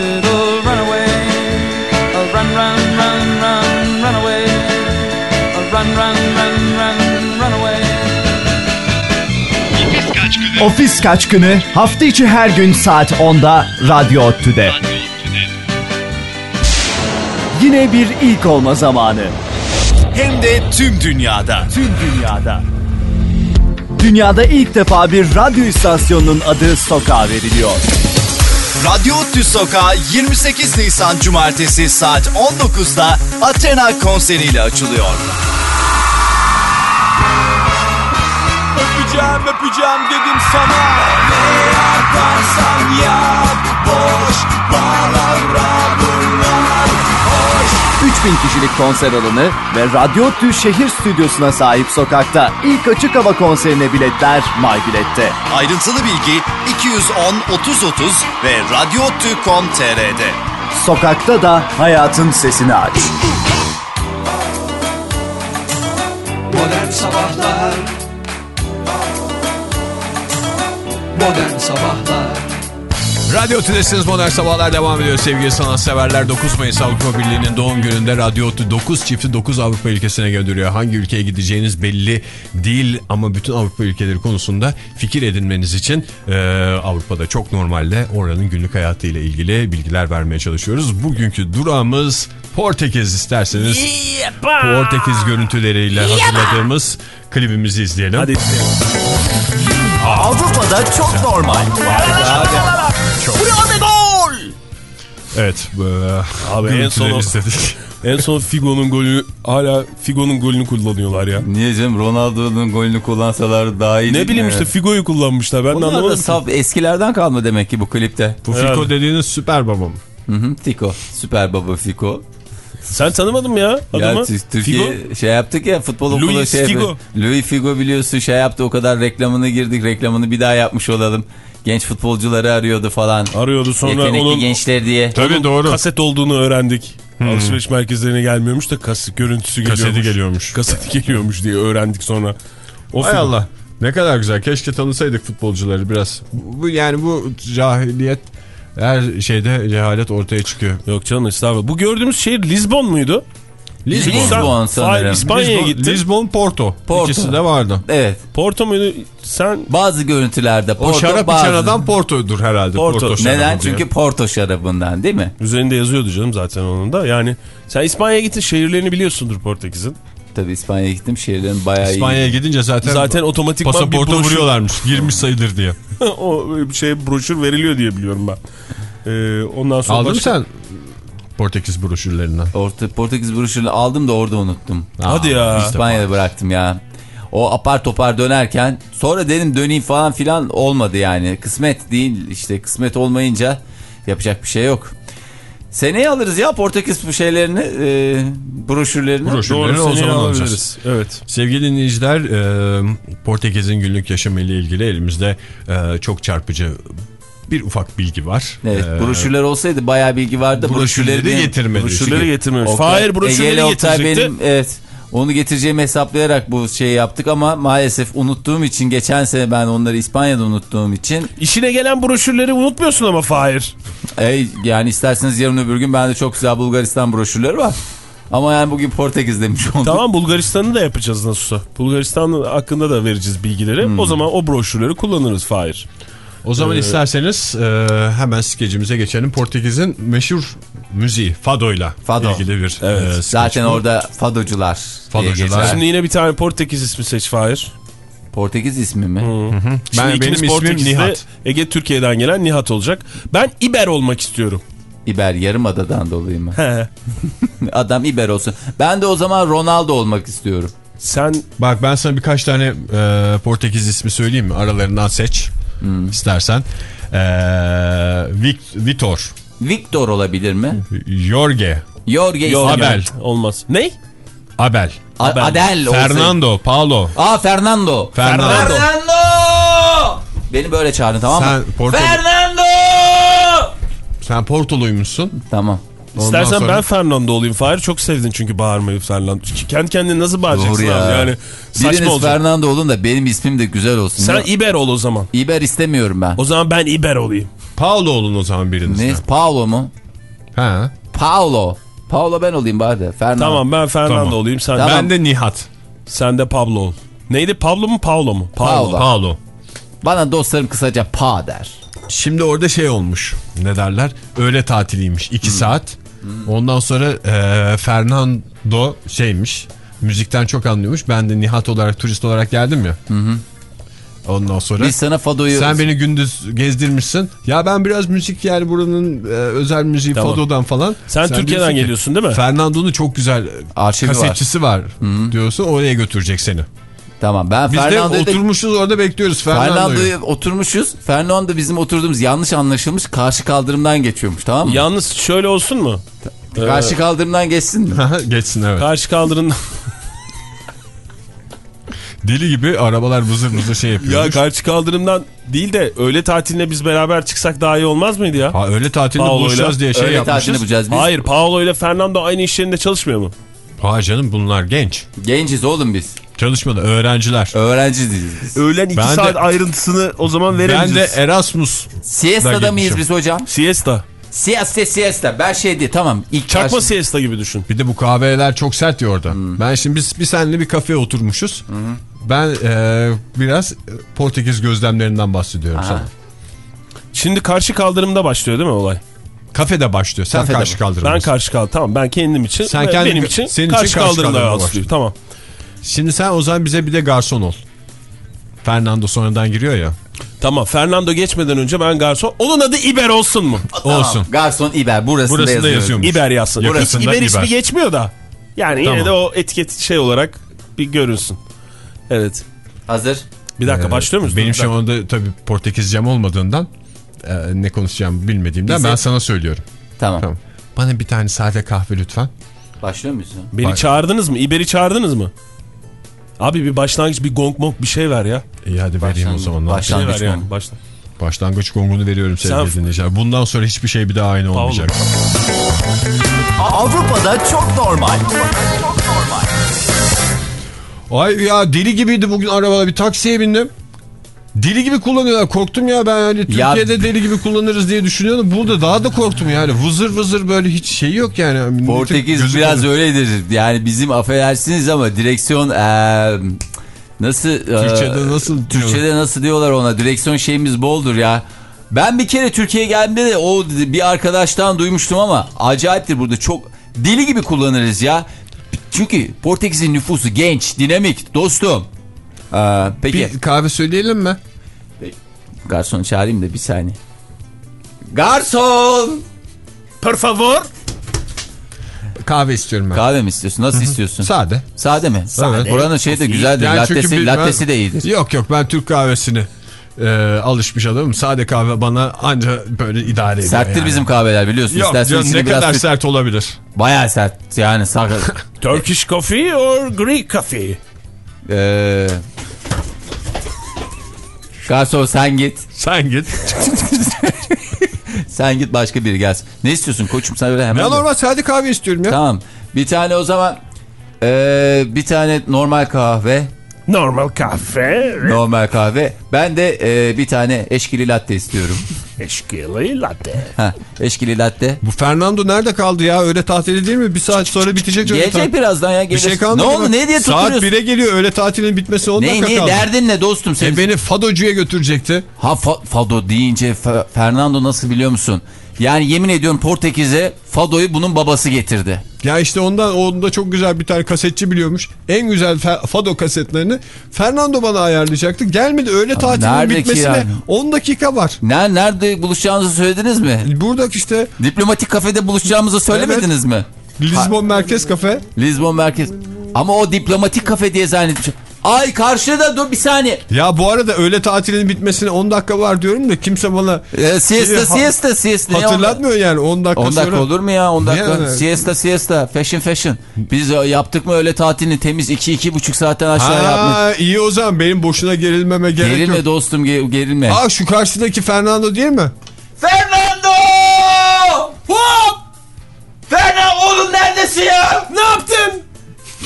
run, run, run, run, run away. Ofis kaçkını. Ofis kaçkını hafta içi her gün saat 10'da Radyo Otü'de. Yine bir ilk olma zamanı. Hem de tüm dünyada. Tüm dünyada. Dünyada ilk defa bir radyo istasyonunun adı Sokağa veriliyor. Radyo Otü Sokağı 28 Nisan Cumartesi saat 19'da Athena konseriyle açılıyor. Öpeceğim öpeceğim dedim sana Ne yaparsan yap Boş palavra bunlar Hoş 3000 kişilik konser alanı ve Radyo Tü şehir stüdyosuna sahip sokakta ilk açık hava konserine biletler MyBilet'te. Ayrıntılı bilgi 210 30 30 ve radyotü.com.tr'de. Sokakta da hayatın sesini aç. Modern Sabahlar Modern Sabahlar Radyo Tülesi'niz Modern Sabahlar devam ediyor sevgili sanatseverler. 9 Mayıs Avrupa Birliği'nin doğum gününde Radyo Otü 9 çifti 9 Avrupa ülkesine gönderiyor. Hangi ülkeye gideceğiniz belli değil ama bütün Avrupa ülkeleri konusunda fikir edinmeniz için e, Avrupa'da çok normalde oranın günlük hayatı ile ilgili bilgiler vermeye çalışıyoruz. Bugünkü durağımız Portekiz isterseniz Portekiz görüntüleriyle hazırladığımız klibimizi izleyelim. Hadi Avrupa'da çok normal. Evet. Bu, Abi en son izledik. en son Figo'nun golü hala Figo'nun golünü kullanıyorlar ya. Niye canım Ronaldo'nun golünü kullansalar daha iyi Ne bileyim mi? işte Figo'yu kullanmışlar. Ben da anlamadım. saf eskilerden kalma demek ki bu klipte. Bu. Fiko dediğiniz süper babam. Hı hı, Fiko. Süper baba Fiko. Sen tanımadın mı ya adamı? Ya Tü- Türkiye Figo? şey yaptık ya futbol okulu Luis şey Figo. Louis Figo biliyorsun şey yaptı o kadar reklamını girdik reklamını bir daha yapmış olalım. Genç futbolcuları arıyordu falan. Arıyordu sonra Yetenekli onun, gençler diye. Tabii onun doğru. kaset olduğunu öğrendik. Alışveriş merkezlerine gelmiyormuş da kaset görüntüsü Kaseti geliyormuş. geliyormuş. Kaseti geliyormuş diye öğrendik sonra. O Hay. Allah. Ne kadar güzel. Keşke tanısaydık futbolcuları biraz. Bu yani bu cahiliyet her şeyde cehalet ortaya çıkıyor. Yok canım estağfurullah. Bu gördüğümüz şehir Lisbon muydu? Lisbon, sanırım. Hayır, İspanya'ya gittin. Lisbon, Porto. Porto. İkisi de vardı. Evet. Porto muydu? Sen Bazı görüntülerde O Porto şarap bazı... içen adam Porto'dur herhalde. Porto. Porto, şarabı Neden? diye. Çünkü Porto şarabından değil mi? üzerinde yazıyordu canım zaten onun da. Yani sen İspanya'ya gittin şehirlerini biliyorsundur Portekiz'in. Tabii İspanya'ya gittim şehirlerin bayağı İspanya'ya gidince zaten, Zaten otomatikman bir pasaporta broşür- vuruyorlarmış. Girmiş sayılır diye. o bir şey broşür veriliyor diye biliyorum ben. Ee, ondan sonra Aldın mı başka- sen Portekiz broşürlerinden? Orta, Portekiz broşürünü aldım da orada unuttum. Hadi ya. İspanya'da bıraktım ya. O apar topar dönerken sonra dedim döneyim falan filan olmadı yani. Kısmet değil işte kısmet olmayınca yapacak bir şey yok. Seneye alırız ya Portekiz bu şeylerini, e, broşürlerini. Broşürlerini Doğru o zaman alabiliriz. alacağız. Evet. Sevgili dinleyiciler, e, Portekiz'in günlük yaşamı ile ilgili elimizde e, çok çarpıcı bir ufak bilgi var. Evet, E, broşürler olsaydı bayağı bilgi vardı. broşürleri benim- getirmedi. Broşürleri getirmemiş. Fahir broşürleri getirecekti. benim evet onu getireceğimi hesaplayarak bu şeyi yaptık ama maalesef unuttuğum için geçen sene ben onları İspanya'da unuttuğum için İşine gelen broşürleri unutmuyorsun ama Fahir. E, yani isterseniz yarın öbür gün bende çok güzel Bulgaristan broşürleri var. Ama yani bugün Portekiz demiş olduk. Tamam Bulgaristan'ı da yapacağız nasılsa. Bulgaristan hakkında da vereceğiz bilgileri. Hmm. O zaman o broşürleri kullanırız Fahir. O zaman Ee, isterseniz e, hemen skecimize geçelim. Portekiz'in meşhur müziği Fado'yla Fado. ilgili bir Evet. e, Zaten orada fadocular. Fadocular. Şimdi yine bir tane Portekiz ismi seç Fahir. Portekiz ismi mi? Şimdi Ben- benim ismim Portekiz'de, Nihat. Ege Türkiye'den gelen Nihat olacak. Ben İber olmak istiyorum. İber Yarımada'dan dolayı mı? Adam İber olsun. Ben de o zaman Ronaldo olmak istiyorum. Sen Bak ben sana birkaç tane e, Portekiz ismi söyleyeyim mi? Aralarından seç Hmm. istersen. E, Vic- Vitor, Victor olabilir mi? Jorge, Jorge ismi. Abel. olmaz. Ney? Abel, A- Adel olsaydı. Fernando, Paulo. Aa Fernando. Fernando. Fernando! Beni böyle çağırın tamam mı? Sen Porto- Fernando! Sen Portoluymuşsun. Tamam. Ondan İstersen sonra- ben Fernando olayım. Fahir çok sevdin çünkü bağırmayı Fernando. Kendi kendine nasıl bağıracaksın Doğru ya. abi? Yani saçma Biriniz olacak. Fernando olun da benim ismim de güzel olsun. Sen Ya, İber ol o zaman. İber istemiyorum ben. O zaman ben İber olayım. Paulo olun o zaman biriniz. Ne? Paulo mu? Ha. Paulo. Paulo ben olayım bari. Fernando. Tamam ben Fernando Tamam. olayım. Sen, Tamam. Ben de Nihat. sen de Pablo ol. Neydi Pablo mu Paulo mu? Paulo. Paulo. Bana dostlarım kısaca Pa der. Şimdi orada şey olmuş. Ne derler? Öğle tatiliymiş. 2 Hmm. saat. Ondan sonra e, Fernando şeymiş. Müzikten çok anlıyormuş. Ben de Nihat olarak turist olarak geldim ya. Ondan sonra Biz sana Fado'yu... sen beni gündüz gezdirmişsin. Ya ben biraz müzik yani buranın e, özel müziği Tamam. Fado'dan falan. Sen Türkiye'den diyorsun ki, geliyorsun değil mi? Fernando'nun çok güzel Arşivi var. kasetçisi var, diyorsun. Oraya götürecek seni. Tamam ben Biz de Fernando'yu da... oturmuşuz orada bekliyoruz Fernando'yu. Fernando'yu oturmuşuz. Fernando bizim oturduğumuz yanlış anlaşılmış karşı kaldırımdan geçiyormuş tamam mı? Yalnız şöyle olsun mu? Karşı kaldırımdan geçsin mi? Geçsin evet. Karşı kaldırın. Deli gibi arabalar vızır vızır şey yapıyor. ya karşı kaldırımdan değil de öğle tatiline biz beraber çıksak daha iyi olmaz mıydı ya? Ha öyle tatilde Paolo'yla buluşacağız diye şey tatil yapmışız. biz. Hayır Paolo ile Fernando aynı iş yerinde çalışmıyor mu? Ha canım bunlar genç. Genciz oğlum biz. Çalışmadı öğrenciler. Öğrenci değiliz biz. Öğlen 2 Ben de- saat ayrıntısını o zaman Ben veremeyeceğiz. de Erasmus. Siesta'da Ben mıyız biz hocam? Siesta. Siesta siesta. Ben şey değil tamam. İlk Çakma karşı- siesta gibi düşün. Bir de bu kahveler çok sert ya orada. Hmm. Ben şimdi biz bir seninle bir kafeye oturmuşuz. Ben e, biraz Portekiz gözlemlerinden bahsediyorum Aha. sana. Şimdi karşı kaldırımda başlıyor değil mi olay? Kafede başlıyor. Sen Kafede karşı bak. kaldırımsın. Ben karşı kaldım. Tamam ben kendim için. Sen ve kendi- benim için senin için karşı karşı kaldırımda kaldırımda başlıyor. Tamam. Şimdi sen o zaman bize bir de garson ol. Fernando sonradan giriyor ya. Tamam Fernando geçmeden önce ben garson. Onun adı İber olsun mu? Olsun. Garson İber burasında, Burasında yazıyor. yazıyormuş. İber yazsın. Yakasında Hiç İber, İber. ismi geçmiyor da. Yani yine Tamam. de o etiket şey olarak bir görünsün. Evet. Hazır. Bir dakika Ee, başlıyor muyuz? Benim şu anda tabii Portekizcem olmadığından e, ne konuşacağımı bilmediğimden Bize- ben sana söylüyorum. Tamam. Tamam. Bana bir tane sade kahve lütfen. Başlıyor muyuz? Beni Bak- çağırdınız mı? İber'i çağırdınız mı? Abi bir başlangıç bir gong mong bir şey ver ya. İyi hadi vereyim o zaman. Bir şey Başlangıç ver yani. Başla. Başlangıç gongunu veriyorum sevgili dinleyiciler. Bundan sonra hiçbir şey bir daha aynı olmayacak. Avrupa'da çok normal. Ay ya deli gibiydi bugün arabada bir taksiye bindim. Deli gibi kullanıyorlar. Korktum ya ben hani Türkiye'de deli gibi kullanırız diye düşünüyordum. Burada daha da korktum yani. Vızır vızır böyle hiç şey yok yani. Portekiz biraz kanıyor. öyledir. Yani bizim affedersiniz ama direksiyon eee, nasıl Türkçe'de nasıl diyor? Türkçe'de nasıl diyorlar ona? Direksiyon şeyimiz boldur ya. Ben bir kere Türkiye'ye geldiğimde de o bir arkadaştan duymuştum ama acayiptir burada çok deli gibi kullanırız ya. Çünkü Portekiz'in nüfusu genç, dinamik dostum. Ee, peki Bir kahve söyleyelim mi? garson çağırayım da bir saniye. Garson! Per favor. Kahve istiyorum ben. Kahve mi istiyorsun? Nasıl istiyorsun? Sade. Sade mi? Evet. Buranın şeyi de güzeldir. Yani lattesi, bir- lattesi de iyidir. Yok yok ben Türk kahvesini e, alışmış adamım. Sade kahve bana anca böyle idare ediyor. Serttir yani. bizim kahveler biliyorsun. Yok İstersen canım ne biraz kadar süt- sert olabilir. Bayağı sert yani. Turkish coffee or Greek coffee? Ee, Garson sen git. Sen git. Sen git başka biri gelsin. Ne istiyorsun koçum sen öyle hemen. ben normal sade kahve istiyorum ya. Tamam. Bir tane o zaman ee, bir tane normal kahve. Normal kahve. Normal kahve. Ben de e, bir tane eşkili latte istiyorum. Eşkili latte. Ha, eşkili latte. Bu Fernando nerede kaldı ya? Öğle tatili değil mi? Bir saat sonra bitecek Gelecek birazdan ya. Bir Gelir. şey kalmadı ne oldu ne diye Saat tutturuyorsun? 1'e geliyor öğle tatilinin bitmesi 10 Ne dakika ne kaldı. derdin ne dostum senin? E beni Fadocu'ya götürecekti. Ha Fa- Fado deyince Fe- Fernando nasıl biliyor musun? Yani yemin ediyorum Portekiz'e Fado'yu bunun babası getirdi. Ya işte ondan onda çok güzel bir tane kasetçi biliyormuş. En güzel Fado kasetlerini Fernando bana ayarlayacaktı. Gelmedi nerede ki bitmesine yani? 10 dakika var. Ner nerede buluşacağınızı söylediniz mi? Burada işte Diplomatik kafede buluşacağımızı söylemediniz mi? Lisbon Merkez Kafe. Lisbon merkez. Ama o diplomatik kafe diye zannetmiş. Ay karşıda dur bir saniye. Ya bu arada öğle tatilinin bitmesine 10 dakika var diyorum da kimse bana Ee, siesta Şey, siesta siesta. Hatırlatmıyor yani 10 dakika 10 dakika sonra. olur mu ya 10 dakika? Yani. Siesta siesta fashion fashion. Biz e, yaptık mı öyle tatilini temiz 2-2,5 saatten aşağı yapmadık. Ha, iyi o zaman benim boşuna gerilmeme gerek Gerilme yok. dostum ge- gerilme. Aa şu karşıdaki Fernando değil mi? Fernando! Hop! Fernando oğlum neredesin ya? Ne yaptın?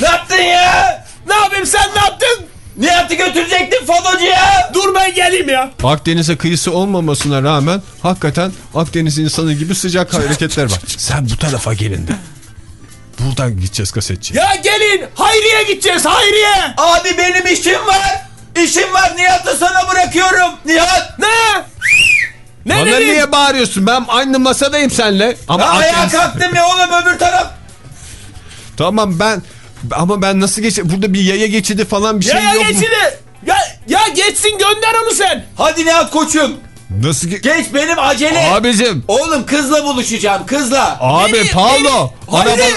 Ne yaptın ya? Ne yapayım sen ne yaptın? Nihat'ı götürecektin Fadocu'ya. Dur ben geleyim ya. Akdeniz'e kıyısı olmamasına rağmen hakikaten Akdeniz insanı gibi sıcak hareketler var. Sen bu tarafa gelin de. Buradan gideceğiz kasetçi. Ya gelin Hayriye gideceğiz Hayriye. Abi benim işim var. İşim var Nihat'ı sana bırakıyorum. Nihat. Ne? Ne Bana dedin? niye bağırıyorsun? Ben aynı masadayım seninle. Ama Ya ayağa Akdeniz- kalktım ya oğlum öbür taraf. Tamam ben ama ben nasıl geç burada bir yaya geçidi falan bir şey ya yok mu? geçini. Ya, ya geçsin gönder onu sen. Hadi Nihat koçum. Nasıl ge- Geç benim acele. Abicim. Oğlum kızla buluşacağım kızla. Abi Beni- Paolo. beni- Araba... Hayri.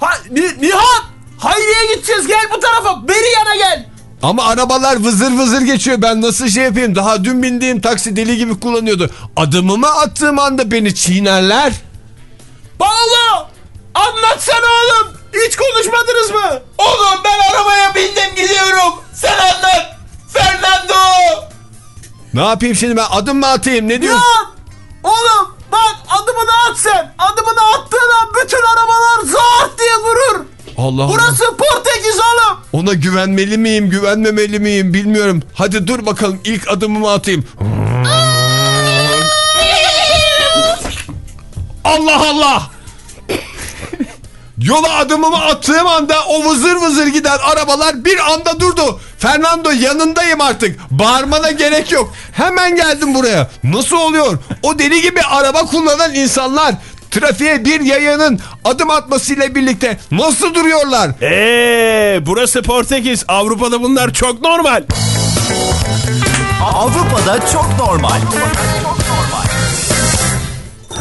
Ha, Ni- Nihat. Hayriye gideceğiz gel bu tarafa. Beri yana gel. Ama arabalar vızır vızır geçiyor. Ben nasıl şey yapayım? Daha dün bindiğim taksi deli gibi kullanıyordu. Adımımı attığım anda beni çiğnerler. Bağlı. Anlatsana oğlum. Hiç konuşmadınız mı? Oğlum ben arabaya bindim gidiyorum. Sen anlat. Fernando. Ne yapayım şimdi ben adım mı atayım ne diyorsun? Nihat. Oğlum bak adımını at sen. Adımını attığın an bütün arabalar zart diye durur. Allah Allah. Burası Portekiz oğlum. Ona güvenmeli miyim güvenmemeli miyim bilmiyorum. Hadi dur bakalım ilk adımımı atayım. Allah Allah. Yola adımımı attığım anda o vızır vızır giden arabalar bir anda durdu. Fernando yanındayım artık. Bağırmana gerek yok. Hemen geldim buraya. Nasıl oluyor? O deli gibi araba kullanan insanlar trafiğe bir yayanın adım atmasıyla birlikte nasıl duruyorlar? Eee burası Portekiz. Avrupa'da bunlar çok normal. Avrupa'da çok normal.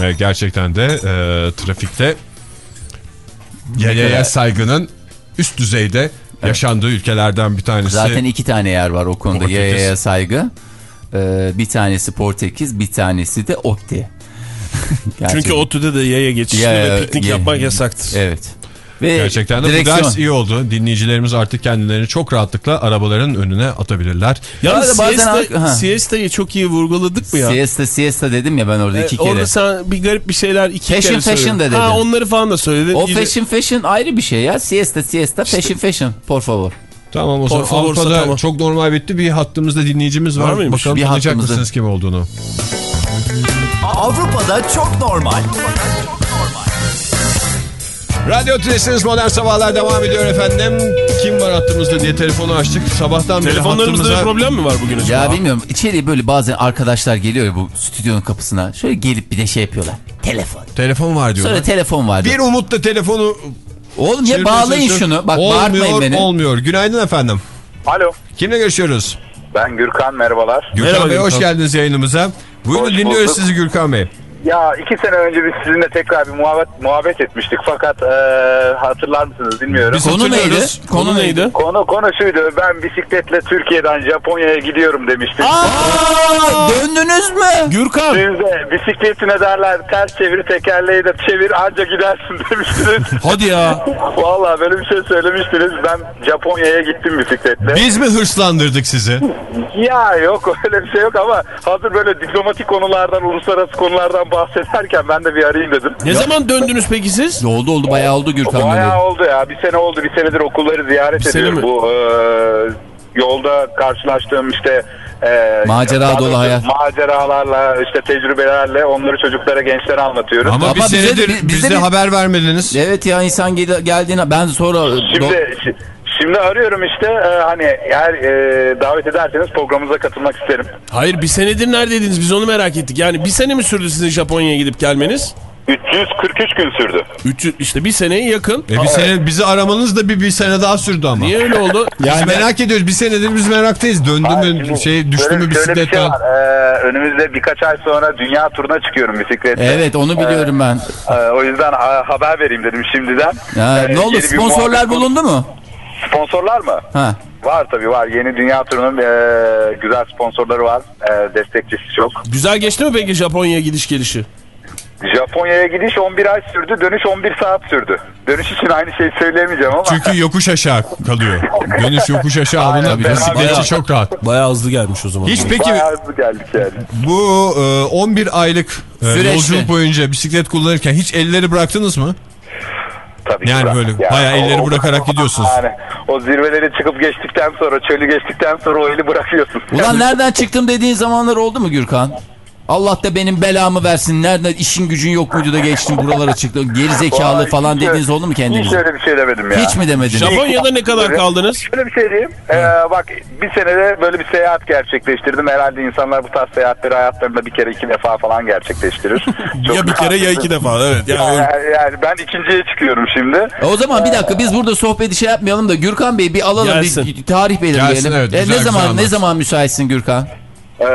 Evet, gerçekten de e, trafikte yayaya saygının üst düzeyde yaşandığı ülkelerden bir tanesi. Zaten iki tane yer var o konuda Portekiz. yayaya saygı. Ee, bir tanesi Portekiz, bir tanesi de Otti. Gerçekten. Çünkü ODTÜ'de de yaya geçişli Ya- ve piknik ya- yapmak yasaktır. Evet. Ve Gerçekten de bu direksiyon. ders iyi oldu. Dinleyicilerimiz artık kendilerini çok rahatlıkla arabaların önüne atabilirler. Bazen- siesta, siesta'yı çok iyi vurguladık mı ya? Siesta siesta dedim ya ben orada Ee, iki kere. Orada sen bir garip bir şeyler iki Fashion, kere söyledin. fashion da dedin. Ha onları falan da söyledin. o de- fashion fashion ayrı bir şey ya. Siesta siesta fashion fashion. Por favor. Tamam o zaman Avrupa'da tamam. çok normal bitti. Bir hattımızda dinleyicimiz var. Var mıymış? Bakalım Bir tanıyacak hattımızda. mısınız kim olduğunu? Avrupa'da çok normal. Radyo Tülesi'niz Modern Sabahlar devam ediyor efendim. Kim var hattımızda diye telefonu açtık. Sabahtan beri Telefonlarımızda bir hattımıza... problem mi var bugün acaba? Ya bilmiyorum içeriye böyle bazen arkadaşlar geliyor ya bu stüdyonun kapısına. Şöyle gelip bir de şey yapıyorlar. Telefon. Telefon var diyorlar. Sonra telefon var. Bir umutla telefonu Oğlum ya bağlayın çalışıyorum. şunu. Bak olmuyor, bağırtmayın beni. Olmuyor. Günaydın efendim. Alo. Kimle görüşüyoruz? Ben Gürkan merhabalar. Gürkan Merhaba Bey hoş Gürkan. geldiniz yayınımıza. Buyurun Hoş dinliyoruz bulduk. sizi Gürkan Bey. Ya iki sene önce biz sizinle tekrar bir muhabbet, muhabbet etmiştik fakat e, hatırlar mısınız bilmiyorum. Biz Konu neydi? hatırlıyoruz. Konu neydi? Konu konu şuydu ben bisikletle Türkiye'den Japonya'ya gidiyorum demiştim. Aa, döndünüz mü? Gürkan. Siz de bisikletine derler ters çevir tekerleği de çevir anca gidersin demiştiniz. Hadi ya. Vallahi böyle bir şey söylemiştiniz. Ben Japonya'ya gittim bisikletle. Biz mi hırslandırdık sizi? Ya yok öyle bir şey yok ama hazır böyle diplomatik konulardan, uluslararası konulardan bahsederken ben de bir arayayım dedim. Ne zaman döndünüz peki siz? Oldu oldu bayağı oldu Gürkan Bey. Bayağı oldu ya. Bir sene oldu. Bir senedir okulları ziyaret Bir ediyorum. mi? Bu e, yolda karşılaştığım işte e, Macera dolu hayat. Maceralarla işte tecrübelerle onları çocuklara gençlere anlatıyorum. Ama, Ama bir bize senedir bi- bize bize bir- haber vermediniz. Evet ya insan gel- geldiğine ben sonra... Do- Şimdi şi- şimdi arıyorum işte e, hani eğer e, davet ederseniz programımıza katılmak isterim. Hayır bir senedir neredeydiniz biz onu merak ettik. Yani bir sene mi sürdü sizin Japonya'ya gidip gelmeniz? 343 gün sürdü. 300 işte bir seneye yakın. E bir sene bizi aramanız da bir, bir sene daha sürdü ama. Niye öyle oldu? Biz merak ediyoruz. Bir senedir biz meraktayız. Döndü mü şey düştü mü bir şey var. Ee, önümüzde birkaç ay sonra dünya turuna çıkıyorum bisikletle. Evet onu biliyorum ben. Ee, o yüzden haber vereyim dedim şimdiden. Ya, Ee, ne oldu sponsorlar bulundu mu? Sponsorlar mı? Ha. Var tabii var. Yeni dünya turunun e, güzel sponsorları var. E, destekçisi çok. Güzel geçti mi peki Japonya'ya gidiş gelişi? Japonya'ya gidiş 11 ay sürdü. Dönüş 11 saat sürdü. Dönüş için aynı şeyi söyleyemeyeceğim ama. Çünkü yokuş aşağı kalıyor. Dönüş yokuş aşağı ben- Bisikletçi bayağı- çok rahat. Bayağı hızlı gelmiş o zaman. Hiç peki Bayağı hızlı geldik yani. bu e, 11 aylık e, yolculuk boyunca bisiklet kullanırken hiç elleri bıraktınız mı? Tabii ki Yani bırak. böyle bayağı elleri bırakarak gidiyorsunuz. Yani o zirveleri çıkıp geçtikten sonra, çölü geçtikten sonra o eli bırakıyorsun. Ulan nereden çıktım dediğin zamanlar oldu mu Gürkan? Allah da benim belamı versin. Nereden işin gücün yok muydu da geçtim buralara çıktım. Geri zekalı falan hiç dediğiniz öyle- oldu mu Hiç kendinize? öyle bir şey demedim ya. Hiç mi demedin? Japonya'da ne kadar kaldınız? Şöyle bir şey diyeyim. Ee, bak bir senede böyle bir seyahat gerçekleştirdim. Herhalde insanlar bu tarz seyahatleri hayatlarında bir kere iki defa falan gerçekleştirir. Çok Ya bir kere ya iki defa evet. Yani Yani, yani ben ikinciye çıkıyorum şimdi. E O zaman bir dakika biz burada sohbeti şey yapmayalım da Gürkan Bey bir alalım Gelsin. bir tarih belirleyelim. Gelsin, evet, E, ne zaman ne zaman müsaitsin Gürkan? Ee,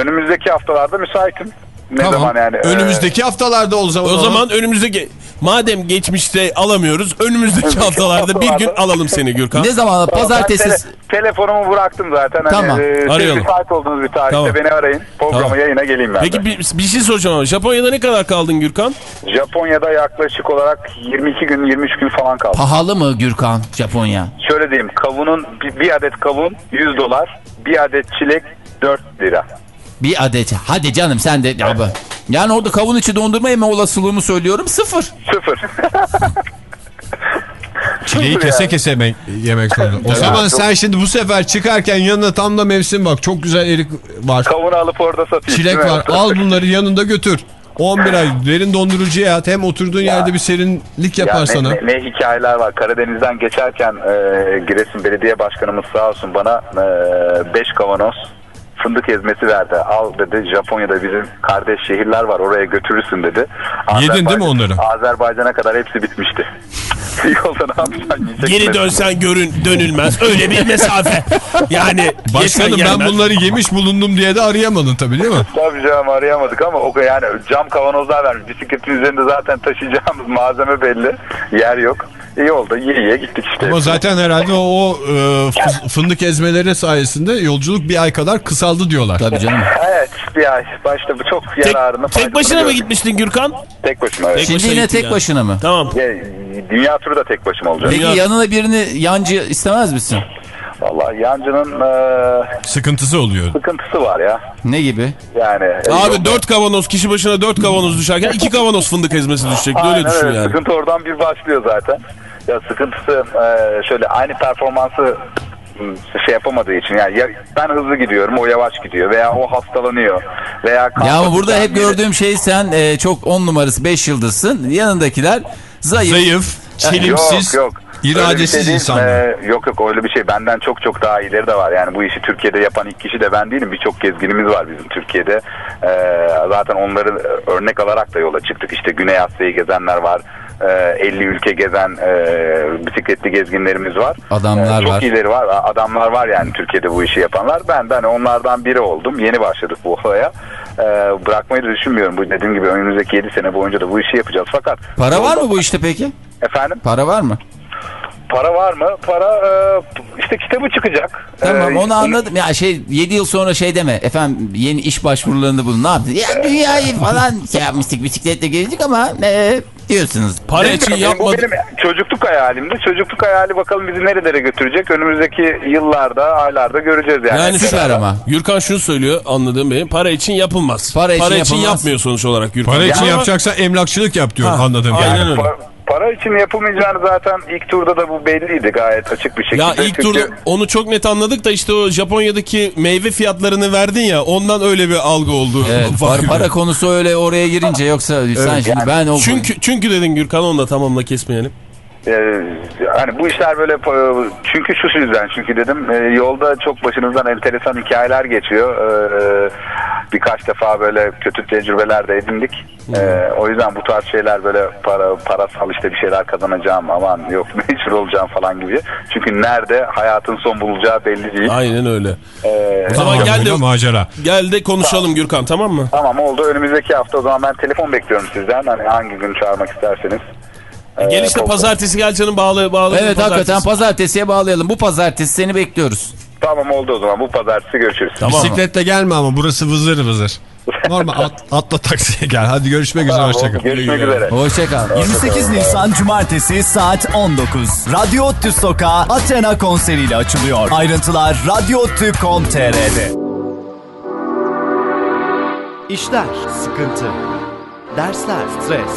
önümüzdeki haftalarda müsaitim. Ne Tamam. zaman yani? Ee, Önümüzdeki haftalarda o zaman. o zaman önümüzdeki madem geçmişte alamıyoruz önümüzdeki haftalarda bir gün alalım seni Gürkan. Ne zaman? ben Pazartesi. tele- telefonumu bıraktım zaten. Tamam. Hani, e, siz Arayalım. müsait olduğunuz bir tarihte Tamam. beni arayın. Programı Tamam. yayına geleyim ben Peki de. bir, bir şey soracağım ama Japonya'da ne kadar kaldın Gürkan? Japonya'da yaklaşık olarak 22 gün 23 gün falan kaldım. Pahalı mı Gürkan Japonya? Şöyle diyeyim kavunun bir, bir adet kavun 100 dolar bir adet çilek 4 lira. Bir adet. Hadi canım sen de. Ya bu- Yani orada kavun içi dondurma yeme olasılığımı söylüyorum sıfır. Sıfır. Çileği kese yani. kese yemek, yemek zorunda. O zaman çok- sen şimdi bu sefer çıkarken yanına tam da mevsim bak. Çok güzel erik var. Kavunu alıp orada satayım. Çilek var. Al bunları yanında götür. 11 ay derin dondurucuya at. Hem oturduğun yerde bir serinlik Ya yapar ne, sana. ne, ne hikayeler var. Karadeniz'den geçerken e, Giresun Belediye Başkanımız sağ olsun bana 5 kavanoz fındık ezmesi verdi. Al dedi Japonya'da bizim kardeş şehirler var oraya götürürsün dedi. Yedin değil mi onları? Azerbaycan'a kadar hepsi bitmişti. Yolda ne yapacaksın? Geri dönsen görün dönülmez öyle bir mesafe. Yani Başkanım ben bunları yemiş bulundum diye de arayamadın tabii değil mi? Tabii canım arayamadık ama o yani cam kavanozlar vermiş. Bisikletin üzerinde zaten taşıyacağımız malzeme belli. Yer yok. İyi oldu. Yiye yiye gittik işte. Ama zaten herhalde o, o e, fı- fındık ezmeleri sayesinde yolculuk bir ay kadar kısaldı diyorlar. Tabii canım. Evet bir ay. Başta bu çok Tek, yararını tek başına mı gitmiştin Gürkan? Tek başıma evet. Şimdi yine tek yani. başına mı? Tamam. Ya, Dünya turu da tek başıma olacak. Peki Ya- yanına birini yancı istemez misin? Vallahi yancının e, Sıkıntısı oluyor. sıkıntısı var ya. Ne gibi? Yani Abi dört kavanoz kişi başına dört kavanoz düşerken iki kavanoz fındık ezmesi düşecek. Öyle Aynen düşün öyle. yani. Sıkıntı oradan bir başlıyor zaten. Ya sıkıntısı e, şöyle aynı performansı m, şey yapamadığı için yani ya, ben hızlı gidiyorum o yavaş gidiyor veya o hastalanıyor veya Ya ama burada hep gördüğüm gördüğüm şey sen e, çok on numarası beş yıldızsın. Yanındakiler zayıf. Zayıf, çelimsiz, Yok yok. Öyle bir iradesiz şey değil. insanlar. Ee, yok yok öyle bir şey. Benden çok çok daha iyileri de var. Yani bu işi Türkiye'de yapan ilk kişi de ben değilim. Birçok gezginimiz var bizim Türkiye'de. Ee, zaten onları örnek alarak da yola çıktık. İşte Güney Asya'yı gezenler var. Ee, 50 ülke gezen e, bisikletli gezginlerimiz var. Adamlar Ee, çok var. iyileri var. Adamlar var yani Türkiye'de bu işi yapanlar. Ben de hani onlardan biri oldum. Yeni başladık bu olaya. Ee, bırakmayı da düşünmüyorum. Bu dediğim gibi önümüzdeki 7 sene boyunca da bu işi yapacağız. Fakat Para var mı bu işte peki? efendim Para var mı? Para var mı? Para e, işte kitabı çıkacak. Tamam Ee, onu anladım. Ya şey 7 yıl sonra şey deme. Efendim yeni iş başvurularında bulun. Ne yaptın? Ya dünyayı falan şey yapmıştık bisikletle gezdik ama e, diyorsunuz. Para için Bu yapmadık. benim çocukluk hayalimdi. Çocukluk hayali bakalım bizi nerelere götürecek. Önümüzdeki yıllarda, aylarda göreceğiz yani. Yani Süper ama. Gürkan şunu söylüyor anladığım benim. Para için yapılmaz. Para için yapılmaz. yapmıyor sonuç olarak Gürkan. Para için Ama- yapacaksan emlakçılık yap diyor Ha, anladığım aynen kadarıyla. öyle. Pa- para için yapılmayacağını zaten ilk turda da bu belliydi gayet açık bir şekilde. Ya ilk Çünkü- turda onu çok net anladık da işte o Japonya'daki meyve fiyatlarını verdin ya ondan öyle bir algı oldu. Evet, para, para konusu öyle oraya girince yoksa sen şimdi ben o Çünkü çünkü dedin Gürkan onu da tamamla kesmeyelim. Ee, hani bu işler böyle çünkü şu yüzden çünkü dedim e, yolda çok başınızdan enteresan hikayeler geçiyor. Ee, birkaç defa böyle kötü tecrübeler de edindik. Ee, o yüzden bu tarz şeyler böyle para parasal işte bir şeyler kazanacağım aman yok meşhur olacağım falan gibi. Çünkü nerede hayatın son bulacağı belli değil. Aynen öyle. Ee, O zaman gel de, macera. gel de konuşalım Gürkan tamam mı? Tamam oldu. Önümüzdeki hafta o zaman ben telefon bekliyorum sizden. Hani hangi gün çağırmak isterseniz. Ee, Gel işte pazartesi gel canım bağlı bağlı. Evet hakikaten pazartesiye bağlayalım. Bu pazartesi seni bekliyoruz. Tamam oldu o zaman. Bu pazartesi görüşürüz. Tamam. Bisikletle gelme ama burası vızır vızır. Normal at, atla taksiye gel. Hadi görüşmek üzere Tamam, hoşçakal. oldu. Görüşmek üzere. Hoşçakal. 28 Nisan Cumartesi saat 19. Radyo Ottu Sokağı Athena konseriyle açılıyor. Ayrıntılar radyoottu.com.tr'de. İşler, sıkıntı, dersler, stres,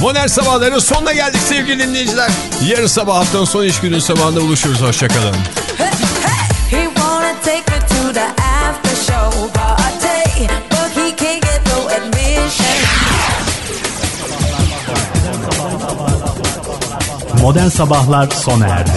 Modern sabahların sonuna geldik sevgili dinleyiciler. Yarın sabah haftanın son iş günün sabahında buluşuruz. Hoşçakalın. He wanna take me to the after show party, but he can't get no admission. Modern Sabahlar sona erdi.